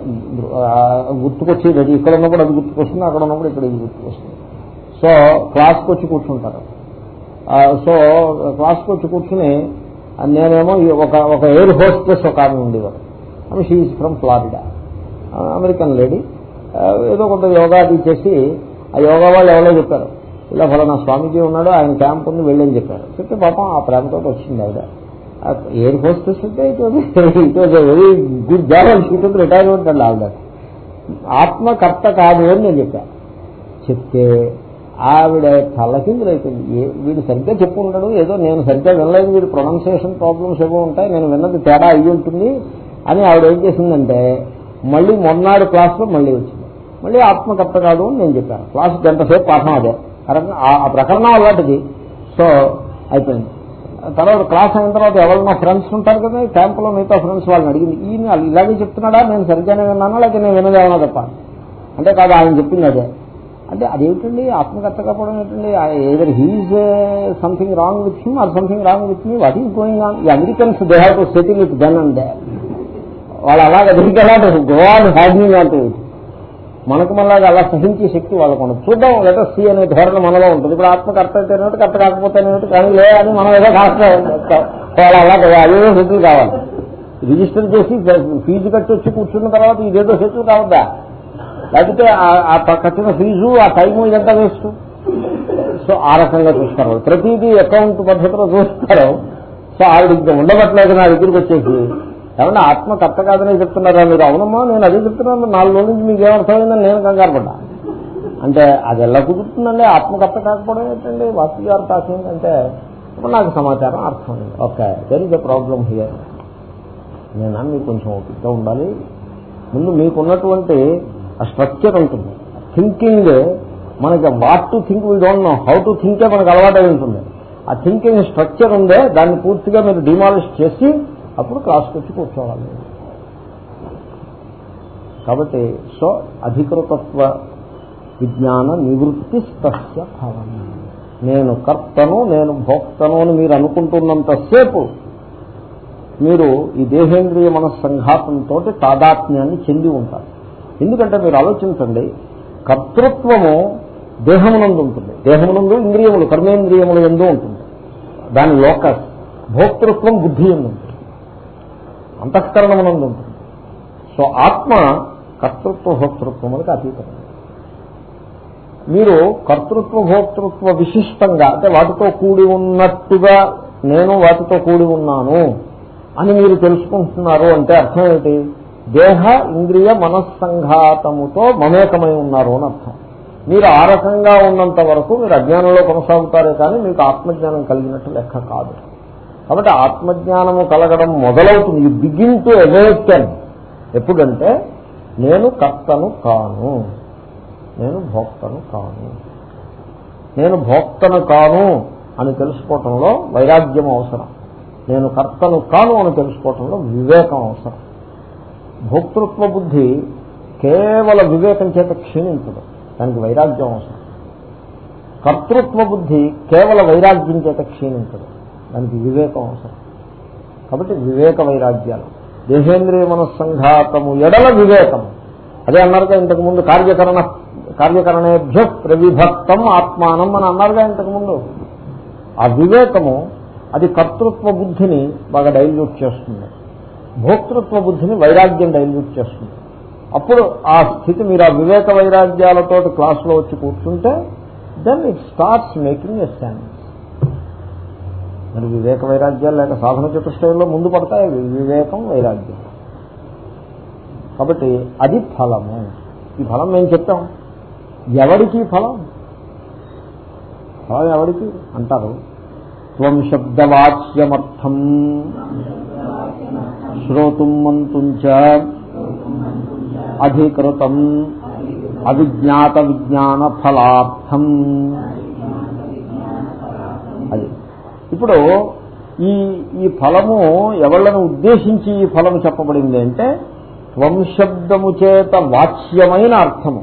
గుర్తుకొచ్చి రెడీ. ఇక్కడ ఉన్నప్పుడు అది గుర్తుకొస్తుంది అక్కడ ఉన్నప్పుడు ఇక్కడ ఇది గుర్తుకొస్తుంది. సో క్లాస్కి వచ్చి కూర్చుంటారు. సో క్లాస్కి వచ్చి కూర్చుని నేనేమో ఈ ఒక ఒక ఎయిర్ హోస్టెస్ ఒక ఆమె ఉండేవారు. ఆమె she's from Florida American lady ఏదో కొంత యోగా అది చేసి ఆ యోగా వాళ్ళు ఎవరో చెప్పారు. ఇలా ఫలానా స్వామీజీ ఉన్నాడు ఆయన క్యాంప్ ఉంది వెళ్ళని చెప్పారు. చెప్తే పాపం ఆ ప్రేమతో వచ్చింది ఆవిడ. ఎయిర్ హోస్టెస్ అంటే it it was very good job and she'd retirement అండి ఆవిడ. ఆత్మకర్త కాదు అని నేను చెప్పాను చెప్తే ఆవిడ తలకిందులైపోయింది ఏ- వీడు సరిగ్గా చెప్పుకుంటాడు ఏదో నేను సరిగ్గా వినలేదు వీడు ప్రొనౌన్సియేషన్ ప్రాబ్లమ్స్ ఏవో ఉంటాయి నేను విన్నది తేడా అయ్యి ఉంటుంది అని ఆవిడ ఏం చేసిందంటే మళ్ళీ మొన్నాడు క్లాస్లో మళ్ళీ వచ్చింది. మళ్ళీ ఆత్మకర్త కాదు అని నేను చెప్పాను. క్లాస్ గంట సేపు పాఠం అదే. కరెక్ట్? ఆ ఆ ప్రకరణం అలాంటిది. సో అయిపోయింది. తర్వాత క్లాస్ అయిన తర్వాత ఎవరైనా ఫ్రెండ్స్ ఉంటారు కదా? క్యాంపులో మిగతా ఫ్రెండ్స్ వాళ్ళని అడిగింది. ఈయన ఇలాగే చెప్తున్నాడా? నేను సరిగ్గానే విన్నానా? లేకపోతే నేను వినదేమన్నా తప్ప? అంటే కాదు ఆయన చెప్పింది అదే. అంటే అదేమిటండి? ఆత్మకర్త కాకపోవడం ఏంటండి? Either he's something wrong with him or something wrong with me what is going on ఈ Americans they have to settle with then and they వాళ్ళు అలాగే అమెరికా గోవాడ్ హ్యాడ్మింగ్ అంటూ మనకు మనలాగా అలా సహించే శక్తి వాళ్ళకు ఉండదు. చూద్దాం లేదా సి అనే ధోరణ మనలో ఉంటుంది. ఇప్పుడు ఆత్మకర్త అయితే ఏమిటి కర్త కాకపోతే ఏమిటి కానీ లే అని మనం ఏదో కాస్త వాళ్ళు అలా అదేదో సెటిల్ కావాలి. రిజిస్టర్ చేసి ఫీజు కట్టి వచ్చి కూర్చున్న తర్వాత ఇదేదో సెటిల్ కావద్దా? లేకపోతే ఆ- కట్టిన ఫీజు ఆ టైము ఇదంతా వేస్ట్. సో ఆ రకంగా చూస్తారు. ప్రతిదీ అకౌంట్ పద్ధతిలో చూస్తారు. సో ఆవిడ ఇంకా ఉండబట్టలేదు నా దగ్గరికి వచ్చేసి. ఏమన్నా ఆత్మ కర్త కాదనే చెప్తున్నారా మీరు? అవునమ్మా నేను అదే చెప్తున్నాను. నాలుగు రోజుల నుంచి మీకు ఏమర్థమైందని నేను కంగారు పడ్డా. అంటే అది ఎలా కుదురుతుందండి? ఆత్మకర్త కాకపోవడం ఏంటండి? వాస్తు అంటే ఇప్పుడు నాకు సమాచారం అర్థమైంది. Okay there is a problem here నేను మీకు కొంచెం ఓపికగా ఉండాలి. ముందు మీకున్నటువంటి ఆ స్ట్రక్చర్ ఉంటుంది. థింకింగ్ మనకి what to think we don't know how to థింకే మనకు అలవాటు ఉంటుంది. ఆ థింకింగ్ స్ట్రక్చర్ ఉందే దాన్ని పూర్తిగా మీరు డిమాలిష్ చేసి అప్పుడు క్లాస్కి వచ్చి కూర్చోవాలి. కాబట్టి సో అధికృతత్వ విజ్ఞాన నివృత్తి స్తస్య భావన. నేను కర్తను నేను భోక్తను అని మీరు అనుకుంటున్నంతసేపు మీరు ఈ దేహేంద్రియ మనస్సంఘాతంతో తాదాత్మ్యాన్ని చెంది ఉంటారు. ఎందుకంటే మీరు ఆలోచించండి కర్తృత్వము దేహమునందు ఉంటుంది దేహమునందు ఇంద్రియములు కర్మేంద్రియములు ఎందు ఉంటుంది. దాని లోకస్ భోక్తృత్వం బుద్ధి ఎందు ఉంటుంది. అంతఃకరణమునందు ఉంటుంది. సో ఆత్మ కర్తృత్వ భోక్తృత్వములకు అతీతం మీరు కర్తృత్వ భోక్తృత్వ విశిష్టంగా అంటే వాటితో కూడి ఉన్నట్టుగా నేను వాటితో కూడి ఉన్నాను అని మీరు తెలుసుకుంటున్నారు అంటే అర్థం ఏమిటి? దేహ ఇంద్రియ మనస్సంఘాతముతో మమేకమై ఉన్నారు అని అర్థం. మీరు ఆ రకంగా ఉన్నంత వరకు మీరు అజ్ఞానంలో కొనసాగుతారే కానీ మీకు ఆత్మజ్ఞానం కలిగినట్టు లెక్క కాదు. కాబట్టి ఆత్మజ్ఞానము కలగడం మొదలవుతుంది. యు బిగిన్ టు అవేకన్ ఎప్పుడంటే నేను కర్తను కాను. నేను భోక్తను కాను. నేను భోక్తను కాను అని తెలుసుకోవటంలో వైరాగ్యం అవసరం. నేను కర్తను కాను అని తెలుసుకోవటంలో వివేకం అవసరం. భోక్తృత్వ బుద్ధి కేవల వివేకం చేత క్షీణించదు. దానికి వైరాగ్యం అవసరం. కర్తృత్వ బుద్ధి కేవల వైరాగ్యం చేత క్షీణించదు. దానికి వివేకం అవసరం. కాబట్టి వివేక వైరాగ్యాలు. దేహేంద్రియ మనస్సంఘాతము ఎడల వివేకము అదే అన్నారుగా ఇంతకు ముందు కార్యకరణ కార్యకరణేభ్య ప్రవిభక్తం ఆత్మానం అని అన్నారుగా ఇంతకు ముందు. ఆ వివేకము అది కర్తృత్వ బుద్ధిని బాగా డైల్యూట్ చేస్తుంది. భోక్తృత్వ బుద్ధిని వైరాగ్యం డైల్యూట్ చేస్తుంది. అప్పుడు ఆ స్థితి మీరు ఆ వివేక వైరాగ్యాలతో క్లాసులో వచ్చి కూర్చుంటే then it starts making a sense మరి వివేక వైరాగ్యాలు లేక సాధన చతుష్టయంలో ముందు పడతాయి వివేకం వైరాగ్యం. కాబట్టి అది ఫలము. ఈ ఫలం మేము చెప్తాం ఎవరికి ఫలం? ఫలం ఎవరికి? అంటారు. త్వం శబ్దవాచ్యమర్థం శ్రోతుం మంతుంచ అధికృతం అవిజ్ఞాత విజ్ఞాన ఫలార్థం. అది. ఇప్పుడు ఈ ఈ ఫలము ఎవళ్ళను ఉద్దేశించి ఈ ఫలము చెప్పబడింది అంటే త్వం శబ్దము చేత వాచ్యమైన అర్థము.